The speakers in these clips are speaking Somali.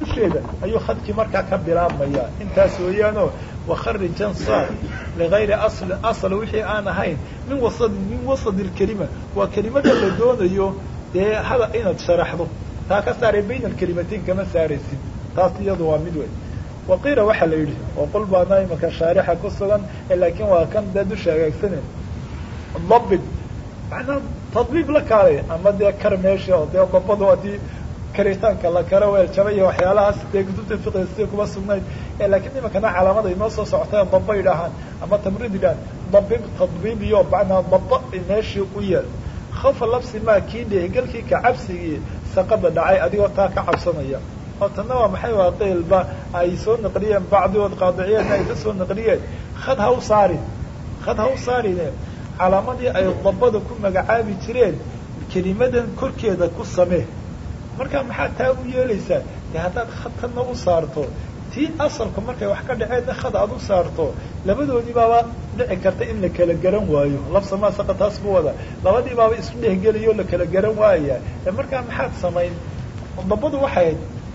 dusheeda ayuu khadkii markaa ka bilaabmaya intaas weeyaanoo wakharijan saar ligayri asli asl wixii aan ahayn min wasad min wasad ilkelima waa kelimada la doonayo dee hada inaad sharaxdo. Taa ka saaray bayna alkelimatayn kama saaraysid. Taas iyadu waa mid weyn. Waqiila waxaa la yidhi oo qol baana imaka shaarixa ku sugan laakiin waa kan dee dusha hagaagsanen dabid macnaa tadbiib la kaalay ama dee kar meesha oo dee dabadu haddii karitaanka la karo weel jaba iyo waxyaalahaas dee kutubta fiqiga sida kuma sugnayd? Laakiin imankana calaamada inoo soo socota daba idhaahaan ama tamrid idhahaan dabib tadbiib iyo macnaa daba meeshii u yeel khawfa labsi maa kii dheehgelkii ka cabsigii saqada dhacay adigoo taa ka cabsanaya. Oo tanna waa maxay? Waa qeylba ay soo naqliyeen bacdigood qaadiciyeenna ay ka soo naqliyeen. Khad ha u saarin khad ha u saarine calaamadii ay dabada ku magacaabi jireen kelimadan korkeeda ku samee marka maxaa taa u yeelaysaa de haddaad khad tanna u saarto tii asalku markay wax ka dhaceenna khad aad u saarto labadoodii baaba dhici karta in la kala garan waayo. Labsa maasaqa taas bu wada. Labadii baaba isu dhehgelayo la kala garan waaya. E markaa maxaad samayn? Dabadu waxay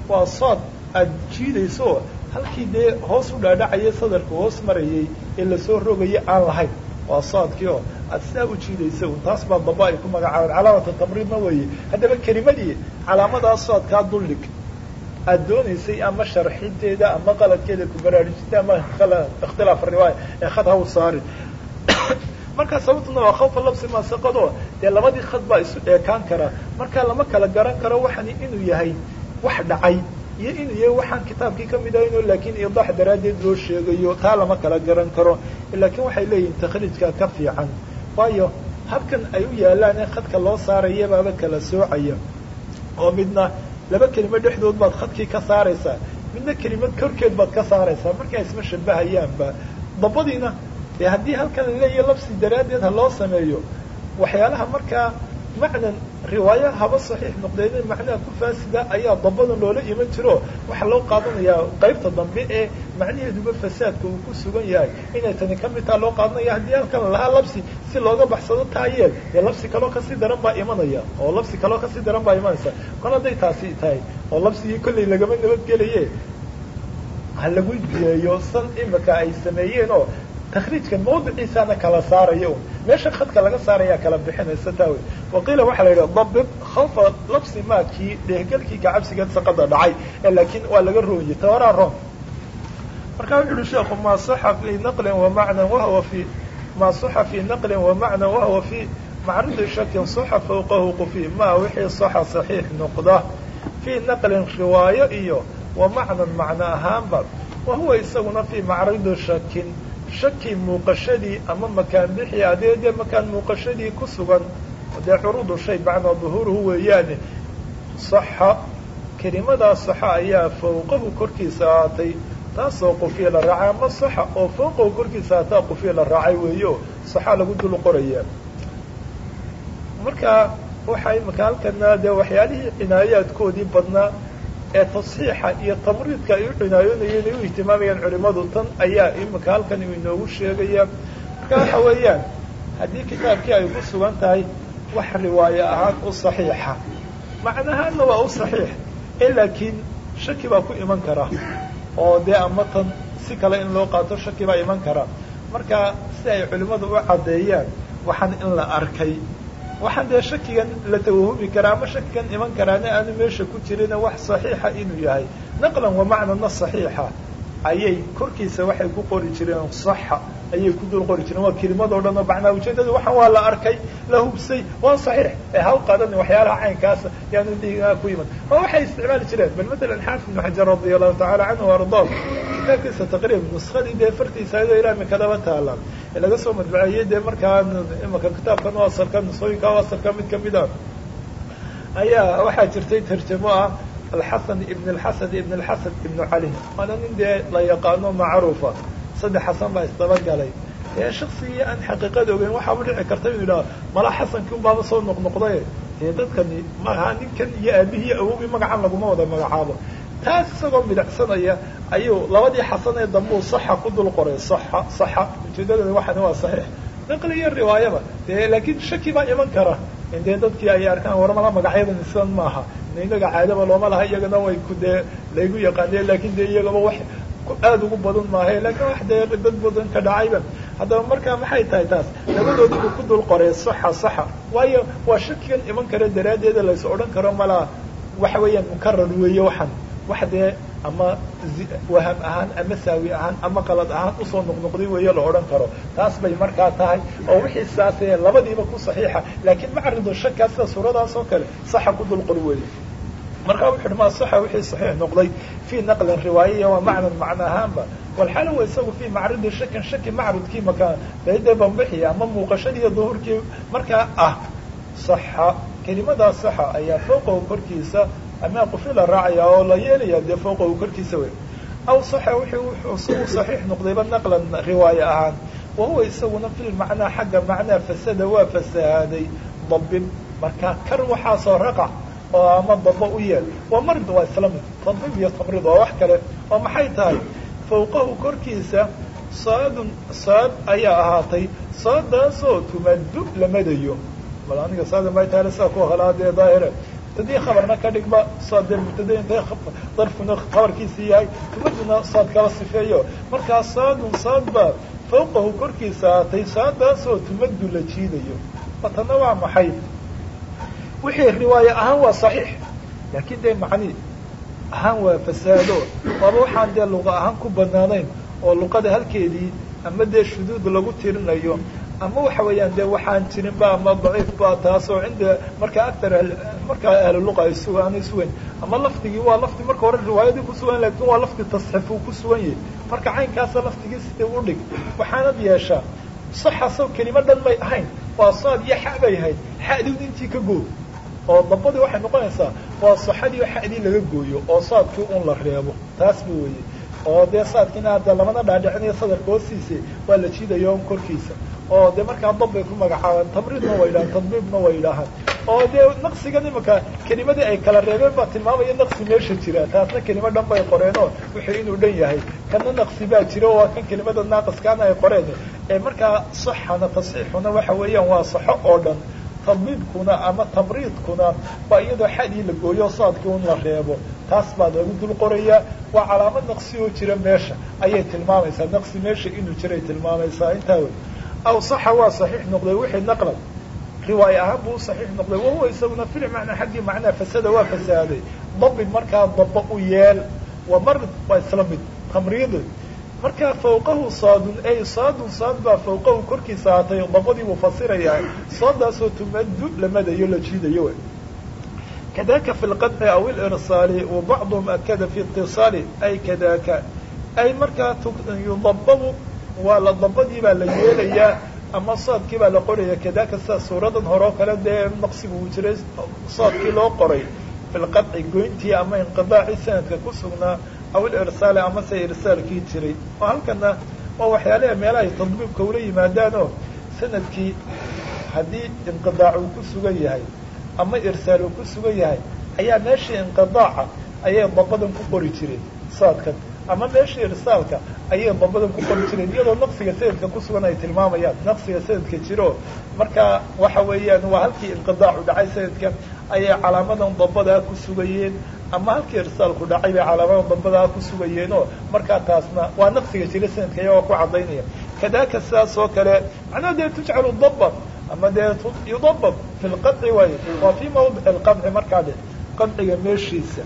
waa sood aad jiidayso halkii dee hoos u dhaadhacaya sadarka hoos marayay ee la soo rogaya aan lahayn. Waa soodkii oo aad sidaa u jiidaysa taas baa daba ay ku magacaabeen calaamata tamriidna weeye. Haddaba kelimadii calaamadaas soodkaa duldhig aad doonaysay ama sharxinteeda ama qaladkeeda ku baraarujinta ama ikhtilaaf riwaaya ee khad ha u saarin markaa sababtuna waa khawfa labsi maasaqado. Dee labadii khad baa isu eekaan kara. Markaa lama kala garan karo waxani inuu yahay wax dhacay iyo inuu yahay waxaan kitaabkii ka mid ahayno laakiin idaax daraaddeed loo sheegayo. Taa lama kala garan karo. Laakiin waxay leeyihiin takhriijka ka fiican waayo habkan ay u yaalaan ee khadka loo saaraya baaba kala soocaya. Oo midna laba kelimo dhexdood baad khadkii ka saaraysaa midna kelimad korkeed baad ka saaraysaa. Markaa isma shabahayaanba dabadiina dee haddii halkan la leeyahay labsi daraaddeed loo sameeyo waxyaalaha markaa macnan riwaaya haba saxiix noqdeen macnaha ku faasida ayaa dabadan loola iman jiro. Waxaa loo qaadanayaa qaybta dambe ee macnaheeduba fasaadka uu ku sugan yahay. Inay tani ka mid taha loo qaadanaya haddii halkan lahaa labsi si looga baxsado taa yeel dee labsi kaloo ka sii daran baa imanaya oo labsi kaloo ka sii daran baa imanaysa. Kol hadday taasi tahay oo labsigii kollay lagama nabadgelaye ha lagu diyeeyo san imika ay sameeyeen oo takriijkan mawdiciisaana kala saaraya un meesha khadka laga saaraya kala bixinaysa taa wey waqiila waxaa la yidhaha dabib khawfa labsi maakii dheehgelkii kacabsigeed saqada dhacay laakiin waa laga rooyey tawaraa ron marka wuxu uhi sheekhu maa saxa fii naqlin wamacnan wahwa fi maa saxa fii naqlin wamacnan wahwa fi macridi shakin saxa fawqahu qufi ma wixii saxa saxiix noqda fii naqlin riwaayo iyo wamacnan macno ahaanba wahuwa isaguna fii macridi shakin shaki muuqashadii ama makaan bixi adee dee makaan muuqashadii ku sugan dee curuudu shay bacda duhuuruhu weeyaane saxa kelimadaa saxa ayaa fawqahu korkiisa ahaatay taasoo qufiya la raacay ama saxa oo fawqahu korkiisa ahaataa qufiya la raacay weeyo saxa lagu dul qoraya. Marka waxaa imika dee waxyaalihii cinaayaadkoodii badnaa ee tasxiixa iyo tamriidka ay u cinaayoonayeen ay u ihtimaamayaan culimadu tan ayaa imika halkan inoogu sheegaya. Marka waxa weeyaan haddii kitaabkii ay ku sugan tahay wax riwaayo ahaan u saxiixa. Macnahaanna waa u saxiix ee laakiin shaki baa ku iman kara. Oo dee ama si kale in loo qaato shaki baa iman kara. Marka si ay culimadu u caddeeyaan waxaan in la arkay waxaan dee shakigan la tawahumi karaa ama shakigan iman karaana aanu meesha ku jirina wax saxiixa inuu yahay. Naqlan wa macnana saxiixa. Ayay korkiisa waxay ku qori jireen saxa ayay ku dul qori jireen. Waa kelimadoo dhan oo macnaa ujeedada waxaan waa la arkay la hubsay waa saxiix. Ee ha u qaadani waxyaalaha caynkaasa yaanu diigaa ku iman. Oo waxay isticmaali jireen? Bal matalan xaafid ibnu xajar radia allahu tacala canhu ardaah kitaabkiisa taqriib nuskadii dee fartiisa ayadoo ilaa mikadaba taalaan ee laga soo madbaceeyey dee markaa imaka kitaabkan u asalka nusooyinka u asalka mid ka mid a ayaa waxaa jirtay tarjamo ah alxasan ibn alxasan ibn alxasan ibnu cali waana nin dee la yaqaano macruufa. Saddex xasan baa isdabagalay ee shaksigii aan xaqiiqada ogeyn waxaaba dhici karta inu yidhaha mala xasankii unbaaba soo noqnoqday. Dee dadkani maaha ninkan iyo aabihii awogii magacan laguma wada magacaabo taas isagoo midacsanaya ayuu labadii xasan ee dambuu saxa ku dul qoray. Saxa saxa. Ujeedadeeda waxani waa saxiix. Naqli iyo riwaayaba dee laakiin shaki baa iman kara. In dee dadkii ay arkaan warmala magacyadan sidan maaha inaga caadaba looma laha iyagana way ku dee laygu yaqaaneen laakin dee iyagaba wax aada ugu badan maahay laakiin wax dee dad badan ka dhacayba haddaba markaa maxay tahay taas? Labadoodii buu ku dul qoray. Saxa saxa. Waayo waa shakigan iman kara daraaddeeda lays odhan karo malaa waxa weeyaan mukarar weeye waxan wax dee ama waham ahaan ama saawi ahaan ama qalad ahaan u soo noqnoqday weeye la odhan karo. Taas bay markaa tahay oo wixii saasee labadiiba ku saxiixa. Laakiin macridu shakaa sida suuradaas oo kale saxa ku dul qor weeye markaa wuxu ma saxa wixii saxiix noqday? Fii naqlin riwaayaya waa macnan macno ahaanba. Walxaala wa isagu fii macridi shakin shaki macridkii makaa dayde bambixi ama muuqashadiiyo duhurkii markaa ah saxa kelimadaa saxa ayaa fooqahu korkiisa ama qufila raacaya oo la yeelaya dee fooqahu korkiisa wey aw saxa wuxuu isagu saxiix noqdayba naqlan riwaaye ahaan. Wahuwa isaguna fi lmacnaa xagga macnaa fasada waa fasahaaday dabin markaa kar waxaasoo raqac oo ama daba u yeel. Waa marid waa isla mid. Tadbib iyo tamrid waa wax kale oo maxay tahay? Fawqahu korkiisa saadun saad ayaa ahaatay. Saadaasoo tumaddu la madayo. Bal aniga saada may taale saa ku halaa dee daahire mubtadii khabarna ka dhigba saad dee mubtada intay darfuna khabarkiisii yahay tumaduna saad kala sifeeyo markaa saadun saad baa fawqahu korkiisa ahaatay saadaasoo tumaddu la jiidayo watana waa maxay wixii riwaaye ahaan waa saxiix laakiin dee macni ahaan waa fasaado waaba waxaan dee luqa ahaan ku banaanayn oo luqada halkeedii ama dee shuduud lagu tirinayo ama waxa weeyaan dee waxaan jirinba ama daciif ba taasoo cinda markaa actar markaa ahlu luqa ay suga aanay sugayn ama lafdigii waa lafdi marka hore riwaayadii kusugan laakiin waa lafdi tasxiif uu ku sugan yahay. Marka caynkaasa lafdigii sidii u dhig waxaanad yeeshaa saxaso kelimo dhan may ahayn. Waa saad iyo xa bay ahayd xadid intii ka good oo dabadii waxay noqonaysaa waa saxadii xadii laga gooyo oo saadkii un la reebo. Taas ba weeye oo dee saadkiina hadda lamana dhaadhicinayo sadarka hoostiisa waa la jiidaya on korkiisa oo dee markaa dab bay ku magacaabaan tamriidna way yidhahaan tadbiibna way yidhaahaan. Oo dee naqsigan imika kelimadii ay kala reebeen baa tilmaamaya naqsi meesha jira. Taasna kelimo dhan bay qoreenoo wixii inuu dhan yahay. Kana naqsi baa jira waa kan kelimada naaqiskaana ay qoreen. Ee markaa saxana tasxiixuna waxa weeyaan waa saxo oo dhan. Tadbiibkuna ama tamriidkuna waa iyadoo xadii la gooyo saadkii un la reebo. Taas baa lagu dul qorayaa waa calaamad naqsi oo jira meesha. Ayay tilmaamaysaa. Naqsi meesha inuu jiray tilmaamaysaa. Intaa wey aw saxa waa saxiix noqday wixii naqlan riwaaye ahaan buu saxiix noqday wahuwa isaguna fil macnaa xaggii macnaa fasada waa fasaaday dabin markaa daba u yeel waa marid waa isla mid tamriidi markaa fawqahu saadun ay saadun saad baa fawqahu korkiisa ahatay dabadii buu fasirayaa saadaasoo tumaddu la madayo la jiidayo kadaka fi lqadci aw ilirsaali wa bacduhum akada fi itisaali ay kadaka ay markaa yudababu waa la dabadii baa la yeelayaa ama saadkii baa la qoraya. Kadaka suuradan hore oo kale dee naqsigu uu jiray saadkii loo qoray fi lqadci goyntii ama inqidaacii sanadka ku sugnaa aw ilirsaali ama se irsaalkii jiray. Oo halkana waa waxyaalaha meelahay tadbiibka ula yimaadaanoo sannadkii haddii inqidaac uu ku sugan yahay ama irsaal uu ku sugan yahay ayaa meeshii inqidaaca ayay dabadan ku qori jireen saadkan ama meeshii irsaalka ayay dabadan ku qori jireen iyadoo naqsiga sanadka ku sugan ay tilmaamayaan naqsiga sanadka jiro marka waxa weeyaan waa halkii inqidaacu dhacay sanadka ayay calaamadan dabadaa ku sugayeen ama halkii irsaalku dhacay bay calaamadan dabadaa ku sugayeenoo markaa taasna waa naqsiga jira sanadka iyagoo ku cadaynaya kadaka sidaas oo kale macnaha dee tujcalu daban ama dee yudabab fi lqadci waaye waa fii mawdic alqadci markaa de qadciga meeshiisa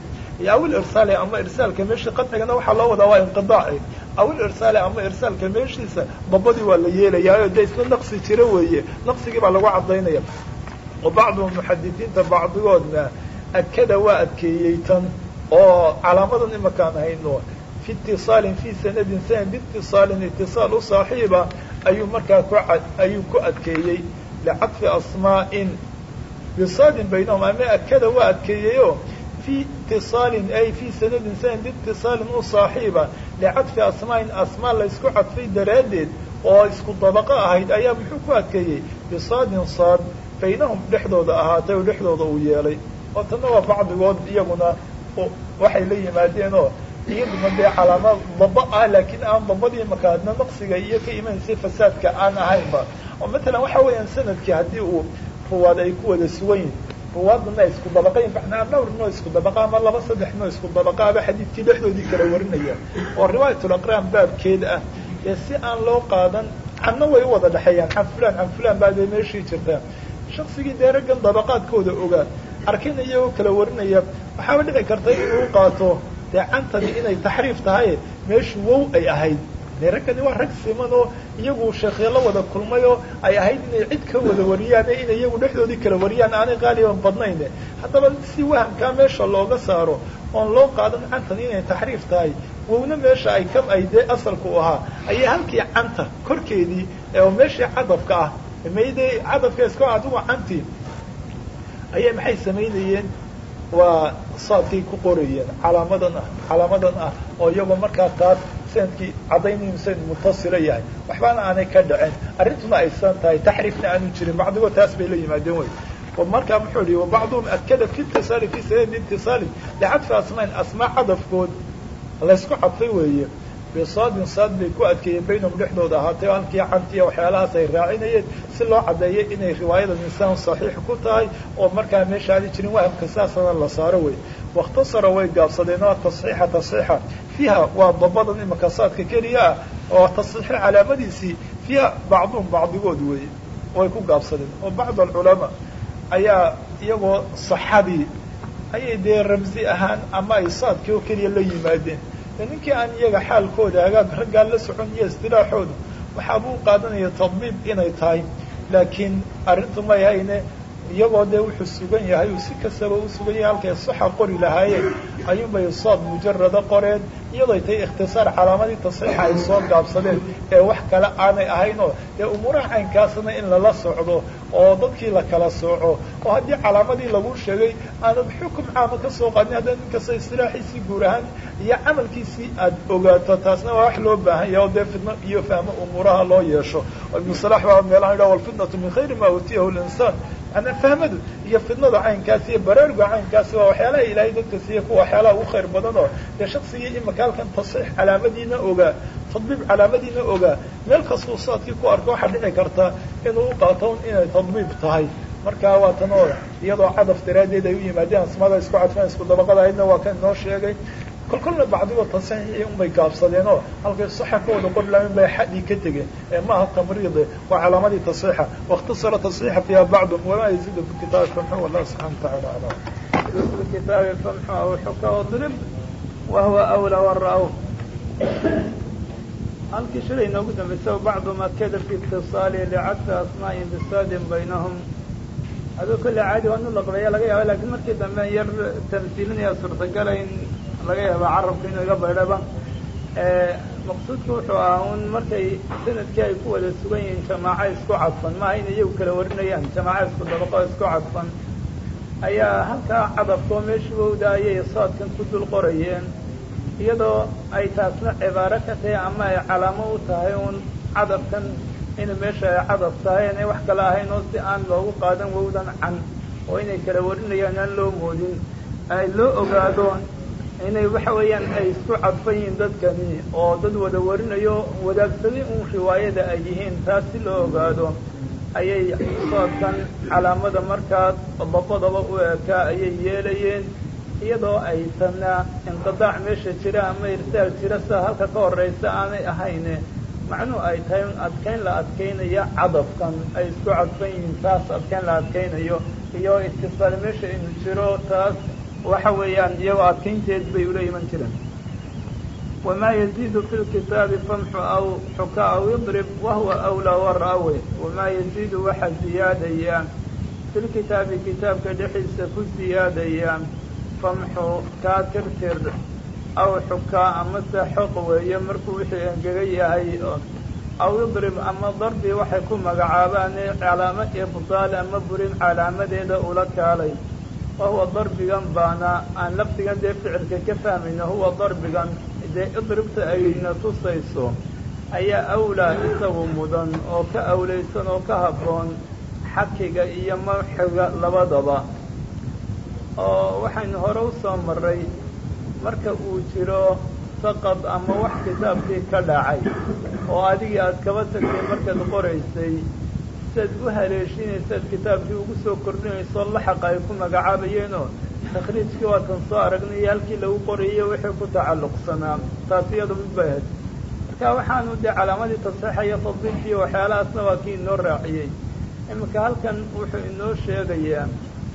aw ilirsaali ama irsaalka meeshii qadcigana waxaa loo wadaa waa inqidaaci. Aw ilirsaali ama irsaalka meeshiisa dabadii waa la yeelayaa dee isna naqsi jira weeye. Naqsigii baa lagu cadaynaya wa bacduhum muxadisiinta bacdigoodna akada waa adkeeyey tan oo calaamadan imakaan hayno fi itisaalin fi sanadin sanad biitisaalin itisaal u saaxiiba ayuu markaa ku ayuu ku adkeeyey licadfi asmaa'in. Bisaadin baynahum ama akada waa adkeeyeyo fi itisaalin ay fi sanadin sanad biitisaalin u saaxiiba licadfi asmaa'in asmaa la isku cadfay daraaddeed oo isku dabaqo ahayd ayaa muxuu ku adkeeyey bisaadin saad baynahum dhexdooda ahaatay oo dhexdooda uu yeelay oo tanna waa bacdigood iyaguna waxay la yimaadeen oo iyaduna dee calaama daba ah laakiin aan dabadii makaadna naqsiga iyo ka imanaysay fasaadka aan ahaynba oo matalan waxa weeyaan sannadkii haddii uu ruwaad ay ku wada ruwaadana isku dabaqayn macnaa dhowr noo isku dabaqa ama laba saddex noo isku dabaqa aba xadiidkii dhexdoodii kala warinaya. Oo riwaayatul aqraan baabkeed ah. Ee si aan loo qaadan canna way u wada dhexeeyaan. Can fulan can fulan baa dee meeshii jirtaa. Shaksigii dee raggan dabaqaadkooda ogaa. Arkin iyagoo kala warinaya. Waxaaba dhici karta inuu qaato. Dee cantani inay taxriif tahay meeshu wow ay ahayd dee raggani waa rag siman oo iyagu sheekhyalo wada kulmay oo ay ahayd inay cid ka wada wariyaan ee inay iyagu dhexdoodii kala wariyaan aanay qaaliban badnayn haddaba si wahamkaa meesha looga saaro oon loo qaadan cantani inay taxriif tahay wowna meesha ay ka ay dee asalku ahaa. Ayay halkii canta korkeedii oo meeshii cadafka ah maydee cadafka iska adigu cantii ayay maxay samaynayeen? Waa saadkay ku qorayeen calaamadan ah calaamadan ah oo iyagoo markaa taas sannadkii caddaynaynu sanad mutasila yahay waxbaana aanay ka dhaceen arrintuna aysan tahay taxriifna aanu jirin bacdigo taas bay la yimaadeen wey markaa muxuu yihi wabacduhum akada fi itisaali fi sanadi itisaali licadfi asmain asmaa cadafkood laysku cadfay weeye bisaadin saad bay ku adkeeyeen baynahum dhexdooda ahaatay halkii cantiya waxyaalahaas ay raacinayeen si loo caddeeyo inay riwaayada insaan saxiix ku tahay oo markaa meesha aadi jirin wahamka saasana la saaro wey wakhtasara way gaabsadeen oo tasxiixa tasxiixa fiiha waa dabadan imaka saadka keliya ah oo tasxiixa calaamadiisii fiiha bacduhum bacdigood weeye way ku gaabsadeen. Oo bacd alculamaa ayaa iyagoo saxadii ayay dee ramsi ahaan ama ay saadkii oo keliya la yimaadeen. Ninkii aan iyaga xaalkooda hagaag raggaa la socon iyo istilaaxooda waxaabuu qaadanaya tadbiib inay tahay. Laakiin arrintu may hayne iyagoo dee wuxuu sugan yahay uu si kastaba u sugan yahay halkay saxa qori lahaayeen ayuunbay saad mujarada qoreen iyadooy tahay ikhtisaar calaamadii tasxiixa ay soo gaabsadeen ee wax kale aanay ahayn oo dee umuuraha caynkaasna in lala socdo oo dadkii la kala sooco oo haddii calaamadii lagu sheegay aanad xukum caama ka soo qaadin hadda nin kasta istilaaxiisii guur ahaan iyo camalkiisii aad ogaato taasna waa wax loo baahan yahay oo dee fidno iyo fahmo umuuraha loo yeesho. Ibnu salax baa meelaha yidhaha walfitnatu min khayri ma utiyahu linsaan manaa fahmadu iyo fidnada caynkaasi iyo baraaruga caynkaasi waa waxyaalaha ilaahay dadka siiya kuwa waxyaalaha ugu khayr badan oo dee shaksigii imaka halkan tasxiix calaamadiina ogaa tadbiib calaamadiina ogaa meel kastuu saadkii ku arko waxaa dhici karta inuu u qaato inay tadbiib tahay marka waa tan oo iyadoo cadaf daraaddeed ay u yimaadeen asmaada isku cadfeen isku dabaqada aydna waa kan inoo sheegay kol kolle tasaxiixii unbay gaabsadeen halkay saxafkooda qodhlaamin bay xadii ka tegeen. Ee maaha tamriid waa calaamadii tasxiixa wakhtasara tasxiixa fiiha bacdum walaa yaziidu fi kitaabi famxu wallah subxaana tacaala aclam kitaabi famxu aw xuka wadrib wa huwa awlaa wara-w halkii shalay inoogu dambaysa bacduma kada fi itisaali licadfi asmaa'i bisaadin baynahum. Aduu kolle caadi waa inu laga yaaba lakiin markii dambe yar tamsiilinaya suurtagala in laga yaaba carabka inuu iga baydhaba. Maqsuudku wuxuu ahaa un markay sannadkii ay ku wada sugan yihiin jamaaco isku cadfan maaha inay iyagu kala warinayaan jamaaco isku dabaqo isku cadfan ayaa halkaa cadafkoo meesha wowda ayay saadkan ku dul qorayeen. Iyadoo ay taasna cibaaro ka tahay ama ay calaamo u tahay uun cadafkan inuu meesha ay cadaf tahay inay wax kale ahayn oo si aan loogu qaadan wowdan can oo inay kala warinayaan aan loo moodin ay loo ogaado inay waxa weeyaan ay isku cadfan yihiin dadkani oo dad wada warinayo wadaagsaday uun riwaayada ay yihiin taas si loo ogaado. Ayay soodkan calaamada markaas dabadaba u ekaa ayay yeelayeen iyadoo ay tana inqidaac meesha jira ama irsaal jira sida halka ka horeysa aanay ahayne. Macnuhu ay tahay in adkayn la adkaynayo cadafkan ay isku cadfan yihiin taas adkayn la adkaynayo. Iyo itisaal meesha inu jiro taas waxa weeyaan iyagoo adkaynteed bay ula iman jireen wamaa yaziidu fi lkitaabi famxu aw xuka aw idrib wahuwa awlaa waraawe wamaa yaziidu waxa ziyaadaya fi lkitaabi kitaabka dhexdiisa ku ziyaadaya famxu kaa tirtir aw xukaa amase xoq weeye markuu wixii engega yahay aw idrib ama darbi waxay ku magacaabaane calaamo ibdaal ama burin calaamadeeda ula kaalay wahuwa darbigan baana aan lafdigan dee ficilka ka fahmayno huwa darbigan dee idribta ayna tusayso ayaa awlaa isagu mudan oo ka awlaysan oo ka habboon xakiga iyo mawxiga labadaba oo waxaynu hore u soo maray marka uu jiro saqad ama wax kitaabkii ka dhacay oo adigii aad kaba tagtay markaad qoraysay siaad u haleeshinaysaad kitaabkii ugu soo kordhinayso laxaqa ay ku magacaabayeenoo takhriijkii waatan soo aragnay iyo halkii lagu qorayo wixii ku tacalluqsanaa taas iyadu mid bay ahayd. Marka waxaanu dee calaamadii tasxiixa iyo tadbiifkiiyo waxyaalahaasna waa kii inoo raaciyey. Iminka halkan wuxuu inoo sheegayaa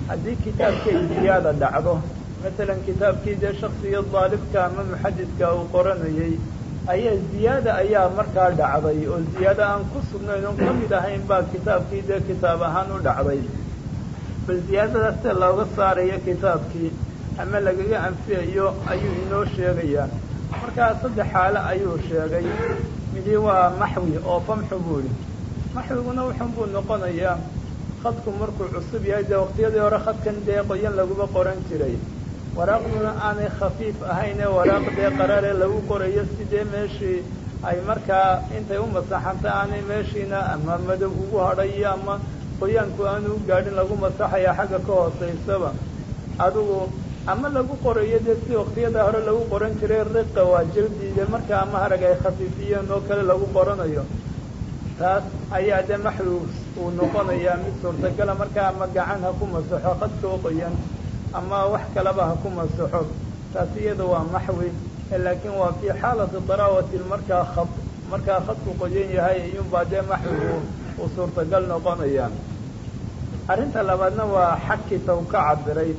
haddii kitaabkay ziyaada dhacdo masalan kitaabkii dee shaksiga daalibka ama muxadidka uu qoranayey ayaa ziyaada ayaa markaa dhacday oo ziyaada aan ku sugnayn oon ka mid ahayn baa kitaabkii dee kitaab ahaan u dhacday. Bal ziyaadadaas see looga saarayo kitaabkii ama lagaga anfiyayo ayuu inoo sheegayaa. Markaa saddex xaalo ayuu sheegay. Midi waa maxwi oo famxu buu idhi maxwiguna wuxun buu noqonayaa khadku markuu cusub yahay dee waqtiyadii hore khadkan dee qoyan laguma qoran jiray waraaqduna aanay khafiif ahaynee waraaq dee qarare lagu qorayo sidee meeshii ay markaa intay u masaxanta aanay meeshiina ama madow ugu hadhayo ama qoyaanku aanu u gaadhin lagu masaxaya xagga ka hoosaysaba adigu ama lagu qorayo dee si waqtiyada hore lagu qoran jiray riqa waa jildiide markaa ama harag ay khafiifiyeen oo kale lagu qoranayo. Taas ayaa dee maxwi uu noqonayaa mid suurtagala markaa ama gacan ha ku masaxo khadka u qoyan ama wax kaleba ha ku masaxo. Taas iyada waa maxwi laakiin waa fii xaalati daraawati markaa khad markaa khadku qoyan yahay iyunbaa dee maxwigu uu suurtagal noqonaya arrinta labaadna waa xaki taw ka cabiray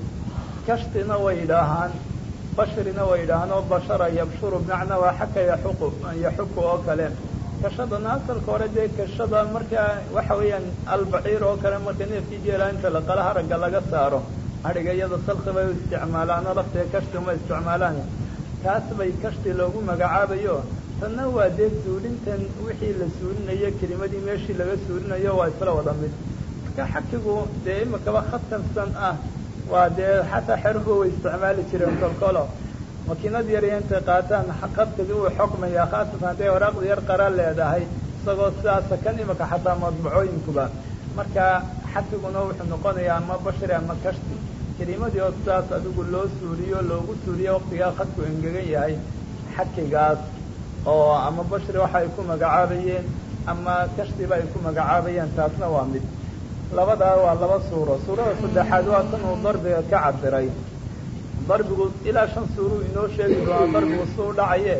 kashtina way yidhaahaan bashrina way yidhaahaan oo bashara yabshuru bimacnaa waa xaka yaxuqu yaxuku oo kale. Kashadana asalka hore dee kashada markaa waxa weeyaan albaciir oo kale marka neefkii geela inta laqala haragga laga saaro adhiga iyada salki bay u isticmaalaan oo lafteeda kashti uma isticmaalaan. Taas bay kashti loogu magacaabayo. Tanna waa dee suulintan wixii la suulinayo kelimadii meeshii laga suulinayo waa isla wada mid. Marka xakigu dee imikaba khatarsan ah. Waa dee xataa xeruhu way isticmaali jireen kolkolo. Makiinad yar intay qaataan khadkagi uu xokmaya khaasatan hadday waraaqda yar qara leedahay. Isagoo sidaasa kan imika xataa madbacooyinkuba marka xakiguna wuxuu noqonayaa ama bashri ama kashti kelimadii oo sidaas adigu loo suuliyo loogu suuliyo waqtigaa khadku engegan yahay xakigaas oo ama bashri waxa ay ku magacaabayeen ama kashtiba ay ku magacaabayeen taasna waa mid. Labadaa waa laba suuro. Suurada saddexaad waa tan uu darbiga ka cabiray darbigu ilaa shan suuruu inoo sheegi doonaa darbigu suu dhacaye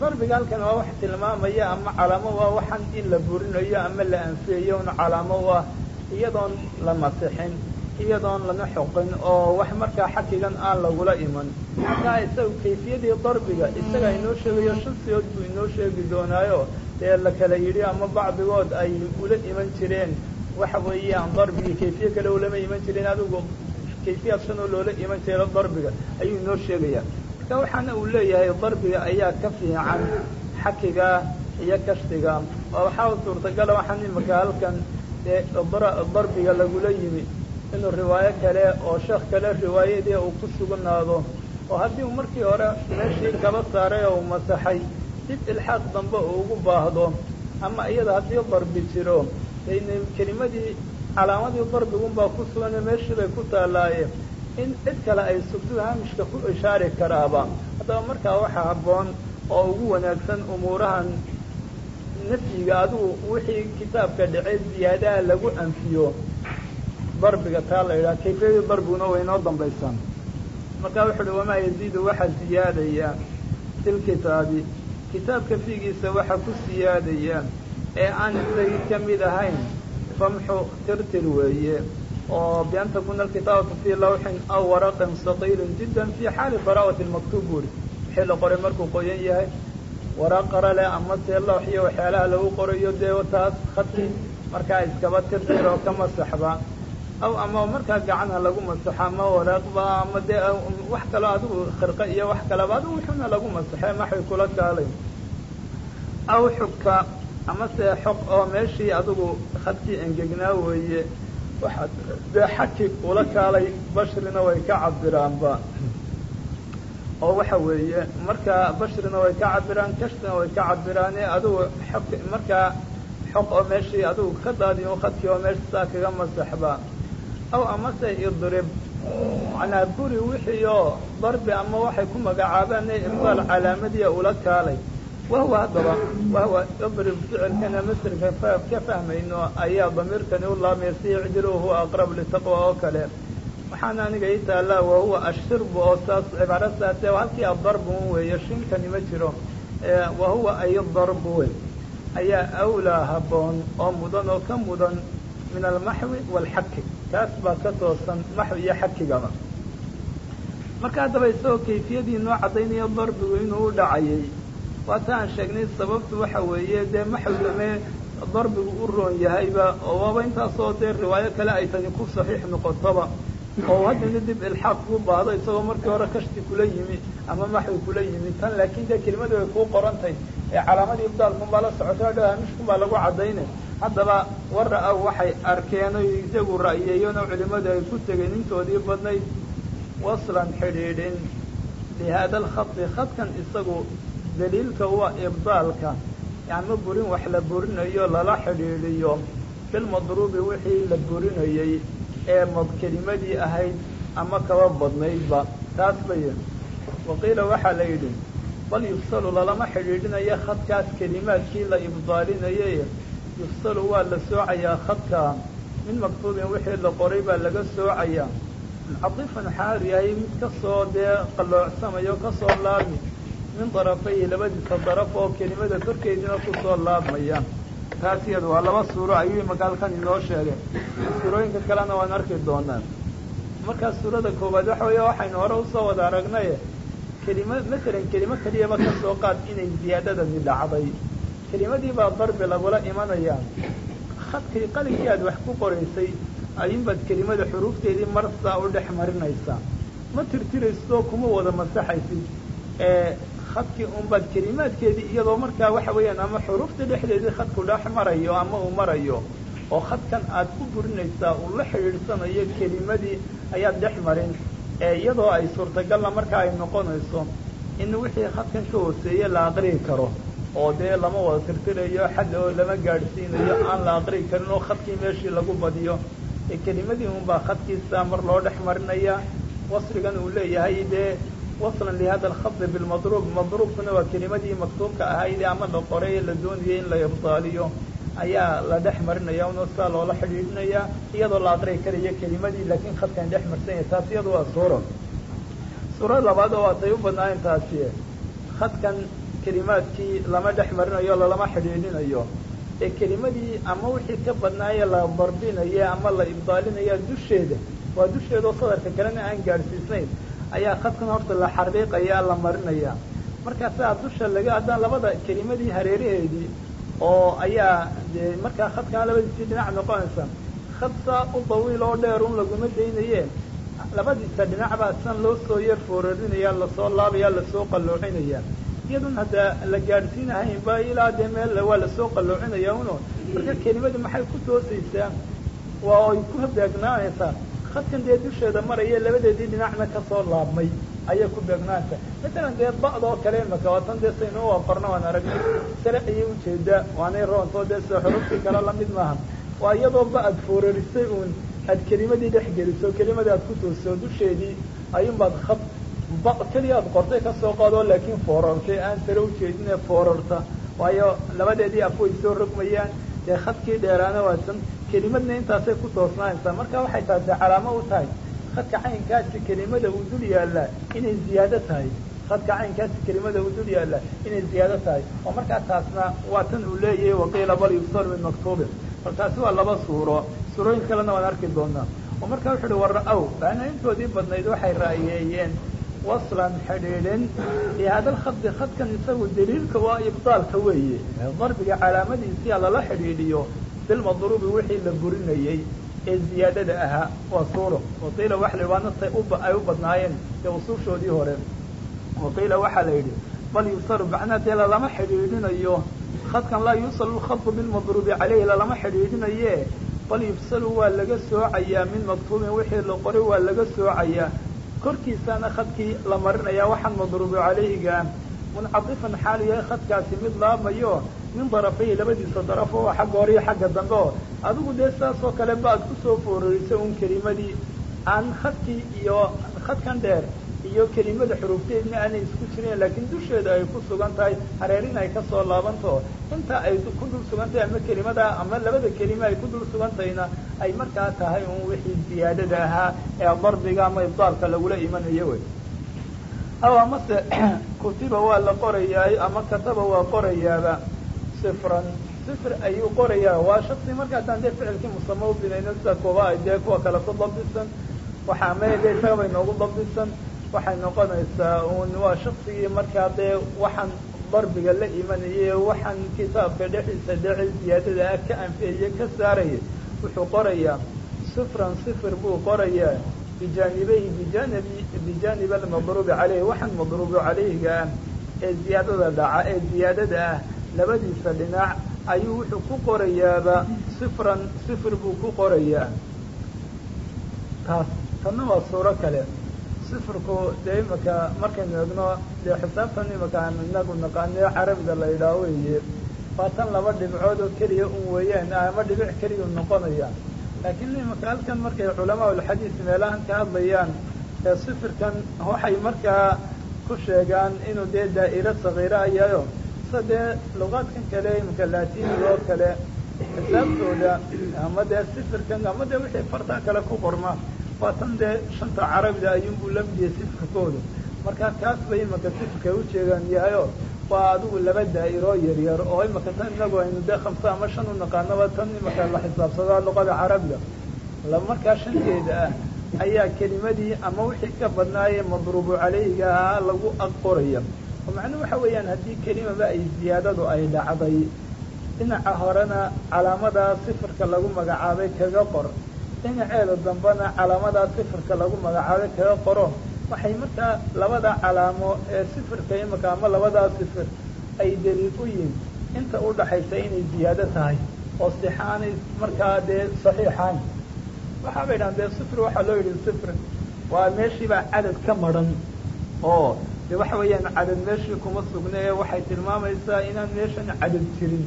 darbiga halkan waa wax tilmaamaya ama calaamo waa waxan in la burinayo ama la anfiyayo un calaamo waa iyadoon la masixin iyadoon lana xoqin oo wax markaa xakigan aan lagula iman. Markaa isaga kayfiyadii darbiga isaga inoo sheegayo shan siyood buu inoo sheegi doonaayo. Dee la kala yidhi ama bacdigood ay ula iman jireen. Waxa weeyaan darbigii kayfiye kale ulama iman jireen adigu. Kayfiyaad shan oo loola iman jira darbiga ayuu inoo sheegaya marka waxaana uu leeyahay darbiga ayaa ka fiican xakiga iyo kashtiga. Oo waxaa suurtagala waxaan imika halkan darbiga lagula yimi inuu riwaayo kale oo sheekh kale riwaayadii uu ku sugnaado oo haddii uu markii hore meeshii kaba saaray oo uu masaxay dib ilxaaq dambe uu ugu baahdo. Ama iyada haddii darbi jiro kelimadii calaamadii darbigunbaa ku sugan meeshii bay ku taalaayeen in cid kale ay sugto haamishka ku ishaari karaaba. Haddaba markaa waxaa habboon oo ugu wanaagsan umuurahan nafyiga adigu wixii kitaabka dhacay ziyaadaha lagu anfiyo darbiga taa la yidhaha kayfiyadii darbiguna way inoo dambaysaan. Markaa wuxu uhi wamaa yaziidu waxaa siyaadaya filkitaabi kitaabka fiigiisa waxa ku siyaadaya ee aan isagii ka mid ahayn famxu tirtir weeye oo bian takuna alkitaabatu fii lawxin aw waraqin saqiilin jiddan fii xaali baraawati lmaktuub buuri wixii la qoray markuu qoyan yahay waraaq leh ama see loox iyo waxyaalaha lagu qorayo dee khadkii markaa iskaba tirtir oo ka masaxba aw ama markaa gacanha lagu masaxo ama waraaqba ama dee wax kaloo adigu khirqa iyo wax kaleba adigu wuxuuna lagu masaxee maxay kula kaalay aw xubka ama see xoq oo meeshii adigu khadkii engegnaa weeye waxaa dee xaki ula kaalay bashrina way ka cabiraanba oo waxa weeye markaa bashrina way ka cabiraan kashtina way ka cabiraan adigu xog markaa xoq oo meeshii adigu ka daadiyo khadkii oo meesha saa kaga masaxba aw amase idrib macnaa buri wixii oo darbi ama waxay ku magacaabaan ibdaal calaamadiya ula kaalay wahuwa haddaba wahuwa idrib ficilkana masrika ka fahmayno ayaa damiirkani u laameysa icdilu huwa aqrab litaqwa oo kale waxaana aniga ii taallaa wahuwa ashirbu oo saas cibaaro saase halkii adarbu un weeye shinkani ma jiro wahuwa ay darbu wey ayaa awlaa habboon oo mudan oo ka mudan min almaxwi waalxaki kaas baa ka toosan maxwi iyo xakigaba marka haddaba isagoo kayfiyadii noo caddaynaya darbigu inuu u dhacayay waata aan sheegnay sababtu waxa weeye dee maxwigame darbigu u roon yahayba oo waaba intaasoo dee riwaayo kale ay tani ku saxiix noqotoba oo haddana dib ilxaaq ku baahdo isagoo markii hore kashti kula yimi ama maxwi kula yimi tan laakiin dee kelimadu way kuu qorantahay. Ee calaamadii ibdaalkun baa la socota dha mishkun baa lagu caddaynay haddaba warra-aw waxay arkeen oy isagu ra'yeeyeen oo culimmadu ay ku tegeen intoodii badnayd waslan xidhiidhin. Lihaada alkhadi khadkan isagu daliilka waa ibdaalka yacma burin wax la burinayo lala xidhiidhiyo. Bilmadruubi wixii la burinayey ee mad kelimadii ahayd ama kaba badnaydba. Taas bay waqiila waxaa la yidhi bal yufsalu lalama xidhiidhinayo khadkaas kelimaadkii la ibdaalinayay yufsalu waa la soocayaa khadka. Min maktuubin wixii la qoray baa laga soocayaa catifan xaal yahay mid ka soo dee qalloocsamaya o ka soo laabmi. Min darafayhi labadiisa daraf oo kelimada korkeediina ku soo laabmaya. Taas iyada waa laba suuro ayuu magaalkan inoo sheegay. Suurooyinka kalena waan arki doonaa. Markaa suurada koowaad waxa weeye waxaynu hore u soo wada aragnay. Kelima masalan kelimo keliyaba ka soo qaad inay ziyaadadani dhacday kelimadii baa darbi lagula imanayaa khadkii qalinkii aad wax ku qoraysay ayuunbaad kelimada xuruufteedii mar saa u dhex marinaysaa ma tirtiraysidoo kuma wada masaxaysid. Ee khadkii unbaad kelimaadkeedii iyadoo markaa waxa weeyaan ama xuruufta dhexdeedii khadku dhex marayo ama uu marayo oo khadkan aad ku burinaysaa uu la xidhiidhsanayo kelimadii ayaad dhex marin. Ee iyadoo ay suurtagalna markaa ay noqonayso in wixii khadkan ka hooseeye la aqri'i karo oo dee lama wada tirtirayo xadda oo lama gaadhsiinayo aan la aqri'i karin oo khadkii meeshii lagu badiyo. Ee kelimadii unbaa khadkiisa mar loo dhex marinaya wasrigan uu leeyahay dee waslan lihada alkhadi bilmadruub madruubkuna waa kelimadii maktuubka ahayd ama la qoray la doonayay in la ibdaaliyo ayaa la dhex marinaya una sidaa loola xidhiidhinaya iyadoo la aqri'i karayo kelimadii laakiin khadkan dhex marsanya taas iyada waa suuro suura labaad oo waatay u badnaayen taasi khadkan kelimaadkii lama dhex marinayo lalama xidhiidhinayo. Ee kelimadii ama wixii ka badnaaye la darbinaye ama la ibdaalinaya dusheeda waa dusheedao sadarka kalena aan gaadhsiisnayn ayaa khadkan horta la xariiqaya la marinaya. Markaa dusha laga haddaan labada kelimadii hareeraheedii oo ayaa dee markaa khadkana labadiisii dhinac noqonaysa khad saa u dawiil oo dheer un laguma daynaye labadiisa dhinac baa san loo soo yar foorarinaya la soo laabaya la soo qalloocinaya iyadun hadda la gaadhsiinahayn ba ilaa dee meel waa la soo qalloocinaya uno. Marka kelimadu maxay ku toosaysaa waa ay ku beegnaanaysaa? Khadkan dee dusheeda maraya labadeedii dhinacna ka soo laabmay ayay ku beegnaanaysaa. Masalan dee ba'da oo kale imaka waatan dee saynu u aqorno waan aragnay sare ayay u jeedaa waanay roontoo dee sida xuruftii kale la mid maaha waa iyadoo ba aad foorarisay uun aad kelimadii dhex geliso kelimadii aad ku toosiso dusheedii ayuunbaad khad ba keliya aad qortay ka soo qaadoo laakiin foorartay aan sare ujeedin ee foorarta waayo labadeedii af way soo rogmayaan dee khadkii dheeraana waasan kelimadna intaasay ku toosnaanaysaa marka waxay tahay calaamo u tahay khadka caynkaasi kelimada uu dul yaallaa inay ziyaado tahay khadka caynkaasi kelimada uu dul yaallaa inay ziyaado tahay oo markaa taasna waa tan uu leeyahay waqiila bal yubsar min maktuubin bal taasi waa laba suuro suurooyin kalena waan arki doonaa oo markaa wuxu uhi warra-ow baana intoodii badnayd waxay ra'yeeyeen waslan xidhiidhin lihaada alkhadi khadkan isagu daliilka waa ibdaalka weeye darbiga calaamadiisiia lala xidhiidhiyo bilmadruubi wixii la burinayey ee ziyaadada ahaa waa suuro waqiila waxa la yidhi waa nastay ay u badnaayeen dee usuushoodii hore waqiila waxaa la yidhi bal yusaru macnaa dee lalama xidhiidhinayo khadkan laa yusalu lkhadu bilmadruubi caleyhi lalama xidhiidhinaye bal yufsalu waa laga soocayaa min maktuubin wixii la qoray waa laga soocayaa korkiisana khadkii la marinaya waxaan madruubu calayhiga muncatifan xaal yahay khadkaasi mid laamayo min darafayhi labadiisa daraf oo xagga hore iyo xagga dambe oo. Adigu dee sidaas oo kale ba ad ku soo foororiso un kelimadii. Aan khadkii iyo khadkan dheer iyo kelimada xuruufteedna aanay isku jirin laakiin dusheeda ay ku sugan tahay hareerin ay ka soo laabanto. Inta ay ku dul sugan tahay ama kelimada ama labada kelima ay ku dul sugantahayna ay markaa tahay un wixii ziyaadada ahaa ee darbiga ama ibdaalka lagula imanayo wey. Aw amase kutiba waa la qorayaa ama kataba waa qorayaaba. Sifran sifr ayuu qorayaa. Waa shaksi markaasaan dee ficilkii musama u binayno sida ay dee kuwa kale ku dabdisan waxaa me de isaga bay noogu dabdisan waxay noqonaysaa un waa shaksigii markaa dee waxaan darbiga la imanayay waxaan kitaabka dhexdiisa dheci ziyaadada ah ka anfiyaya ka saaraya wuxuu qorayaa sifran sifr buu qorayaa bijaanibayhi bijanib bijanib almadruubi caleyh waxaan madruubu caleyhiga ah ee ziyaadada dhaca ee ziyaadada ah. Labadiisa dhinac ayuu wuxuu ku qorayaaba sifran sifr buu ku qorayaa. Taas tanna waa suuro kale sifirku dee imaka markaynu egno dee xisaabtan imaka aan inagu naqaanee carabiga la yidhaaho weeye waa tan laba dhibcood oo keliya un weeyaan ama dhibic keliya noqonaya laakiin imaka halkan markay culamaa ulxadiis meelahan ka hadlayaan ee sifirkan waxay markaa ku sheegaan inuu dee daa'iro sagiira ayayo sida dee luqaadkan kale imaka laatiniga oo kale xisaabtooda ama dee sifirkan ama dee wixii fartaa kale ku qorma waa tan dee shanta carabida ayuunbuu la midiyay sifirkooda marka kaas bay imaka sifirka ujeegaan yahayo waa adigu laba daa'iroo yaryar oo imaka tan inagu aynu dee khamsa ama shan u naqaanaba tan imaka la xisaabsadaa luqada carabiga la markaa shanteeda ah ayaa kelimadii ama wixii ka badnaayee madruubu caleyhiga ahaa lagu ag qoraya oo macnuu waxa weeyaan haddii kelimaba ay ziyaadadu ay dhacday dhinaca horena calaamadaa sifirka lagu magacaabay kaga qor dhinaceeda dambena calaamadaa sifirka lagu magacaabay kaga qoro. Waxay markaa labada calaamo ee sifirka imika ama labadaa sifir ay daliil u yihiin inta u dhaxaysa inay ziyaado tahay oo sixaanay markaa dee saxiixaan. Waxaa bay dhahan dee sifir waxaa loo yidhi sifir. Waa meeshiibaa cadad ka maran. Oo de waxa weeyaan cadad meeshii kuma sugna ee waxay tilmaamaysaa inaan meeshan cadad jirin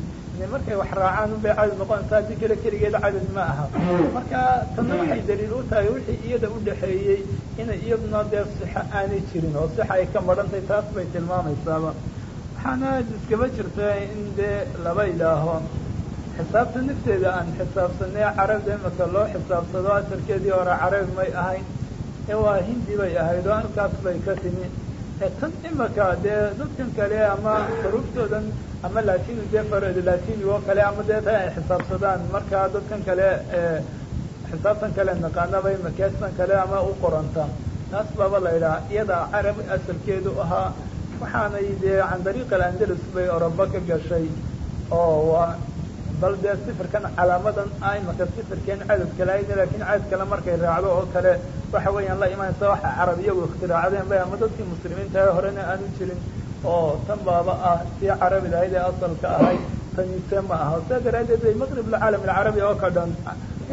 markay wax raacaan unbay cadad noqonaysaa haddii kale keligeeda cadad ma aha marka tanna waxay daliil u tahay wixii iyada udhaxeeyey inay iyaduna dee sixo aanay jirin oo sixa ay ka madhantahay taas bay tilmaamaysaaba waxaana iskaba jirta in dee laba idhaaho xisaabta nafteeda aan xisaabsanay carabda imaka loo xisaabsado asalkeedii hore carabi may ahayn ee waa hindi bay ahayd oo halkaas bay ka timi tan imaka dee dadkan kale ama xuruuftoodan ama latini dee latini oo kale ama dee ta ay xisaabsadaan markaa dadkan kale xisaabtan kale naqaanaba imakeestan kale ama u qoranta taas baaba la yidhaha iyada carabi asalkeedu ahaa waxaanay dee can dariiq alandalus bay oroba ka gashay oo waa bal dee sifirkan calaamadan imaka sifirkeen cadadka lahayn laakiin cadad markay raacdo oo kale waxa weeyaan la imanaysa waxa carab iyagu ikhtiraacdeen bay ama dadkii muslimiinta ee horena aanu jirin oo tan baaba ah sii carabi lahayd ee asalka ahayd tanise ma aha. Saa daraaddeed bay maqrib alcaalam alcarabi oo ka dhan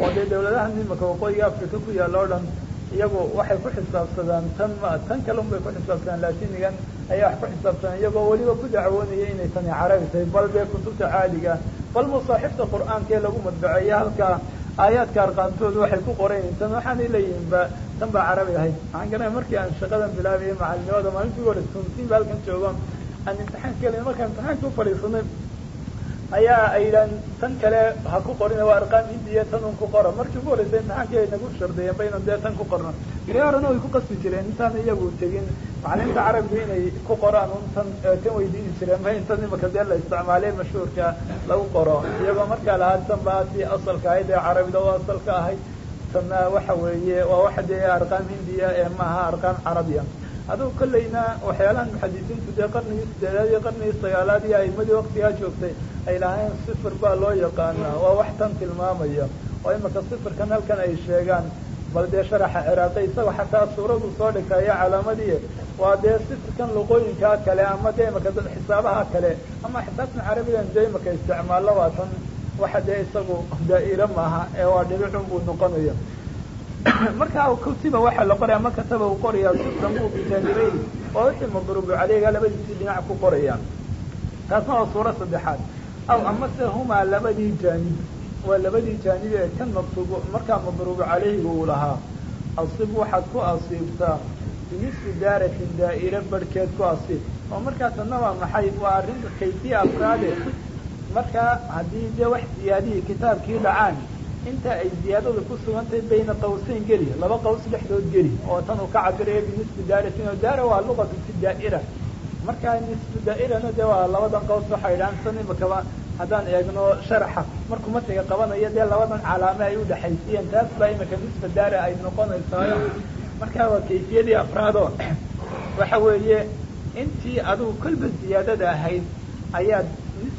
oo dee dawladahan imaka waqooyiga africa ku yaalla o dhan iyagu waxay ku xisaabsadaan tan ma tan kale un bay ku xisaabsadaan latinigan ayaa wax ku xisaabsadaan iyagoo weliba ku dacwoonaya inay tani carabi tahay bal dee kutubta caadiga bal masaaxifta qur'aanka ee lagu madbaceeya halka aayaadka arqaantooda waxay ku qorayn tan waxaanay leeyihiin ba tan baa carabi ahayd waxaan garanaya markii aan shaqadan bilaabaya macalinimada maalintii hore tuntiin ba halkan joogo aan imtixaanka gelin markaan imtixaanka u fadhiisanay ayaa ay yidhahan tan kale ha ku qorina waa arqaam hindiya tan un ku qora markii ugu horeysa imtixaanki ay nagu shardeeyeen ba inan dee tan ku qorno. Beri horena way ku qasbi jireen intaan iyagu tegin. Macaliminta carabiga inay ku qoraan un tan tan weydiini jireen. Ba intan imaka dee la isticmaalay mashhuurka lagu qoro. Iyagoo markaa lahaa tan ba tii asalka ahayd ee carabida oo asalka ahayd. Tanna waxa weeye waa waxa dee arqaam hindiya ee maaha arqaam carabiya adugu kollayna waxyaalahan muxadisiintu dee qarnigii sideedaad iyo qarnigii sagaalaad iyo aimadii waktigaa joogtay ay lahayn sifir baa loo yaqaanaa waa wax tan tilmaamaya. Oo imaka sifirkan halkan ay sheegaan bal dee sharaxa ciraaqi isaga xataa suuradu soo dhigtaya calaamadii waa dee sifirkan luqooyinkaa kale ama dee imaka xisaabaha kale ama xisaabtan carabigan dee imaka isticmaalo waa tan. Waxa dee isagu daa'iro maaha ee waa dhibicun buu noqonaya markaa kutiba waxaa la qoraya ama kataba uu qoraya sifran buu bijaanibay oo wixii madruubu caleyga labadiisii dhinac ku qorayaan taasna waa suuro saddexaad. Aw amase humaa labadii jaanib. Waa labadii jaanib ee kan maktuub markaa madruubu caleyhiga uu lahaa. Asib waxaad ku asiibtaa. Binisfi daaratin daa'ire barhkeed ku asiib oo markaasna waa maxay? Waa arrinta kayfiya afraade. Markaa haddii dee wax ziyaadihii kitaabkii dhacaan inta ay ziyaadadu ku sugantahay bayna qawseyn geli laba qaws dhexdood geli oo tan uu ka cabiraya binisfi daaratin oo daara waa luqatu fi daa'ira. Markaa nisfu daa'irana dee waa labadan qaws waxay idhahaan san imakaba haddaan eegno sharaxa. Markuu matiga qabanayo dee labadan calaame ay udhexaysiyeen taas baa imika nisfa daara ay noqonaysaayo markaa waa kayfiyadii afraado. Waxa weeye intii adigu kolba ziyaadada ahayd ayaad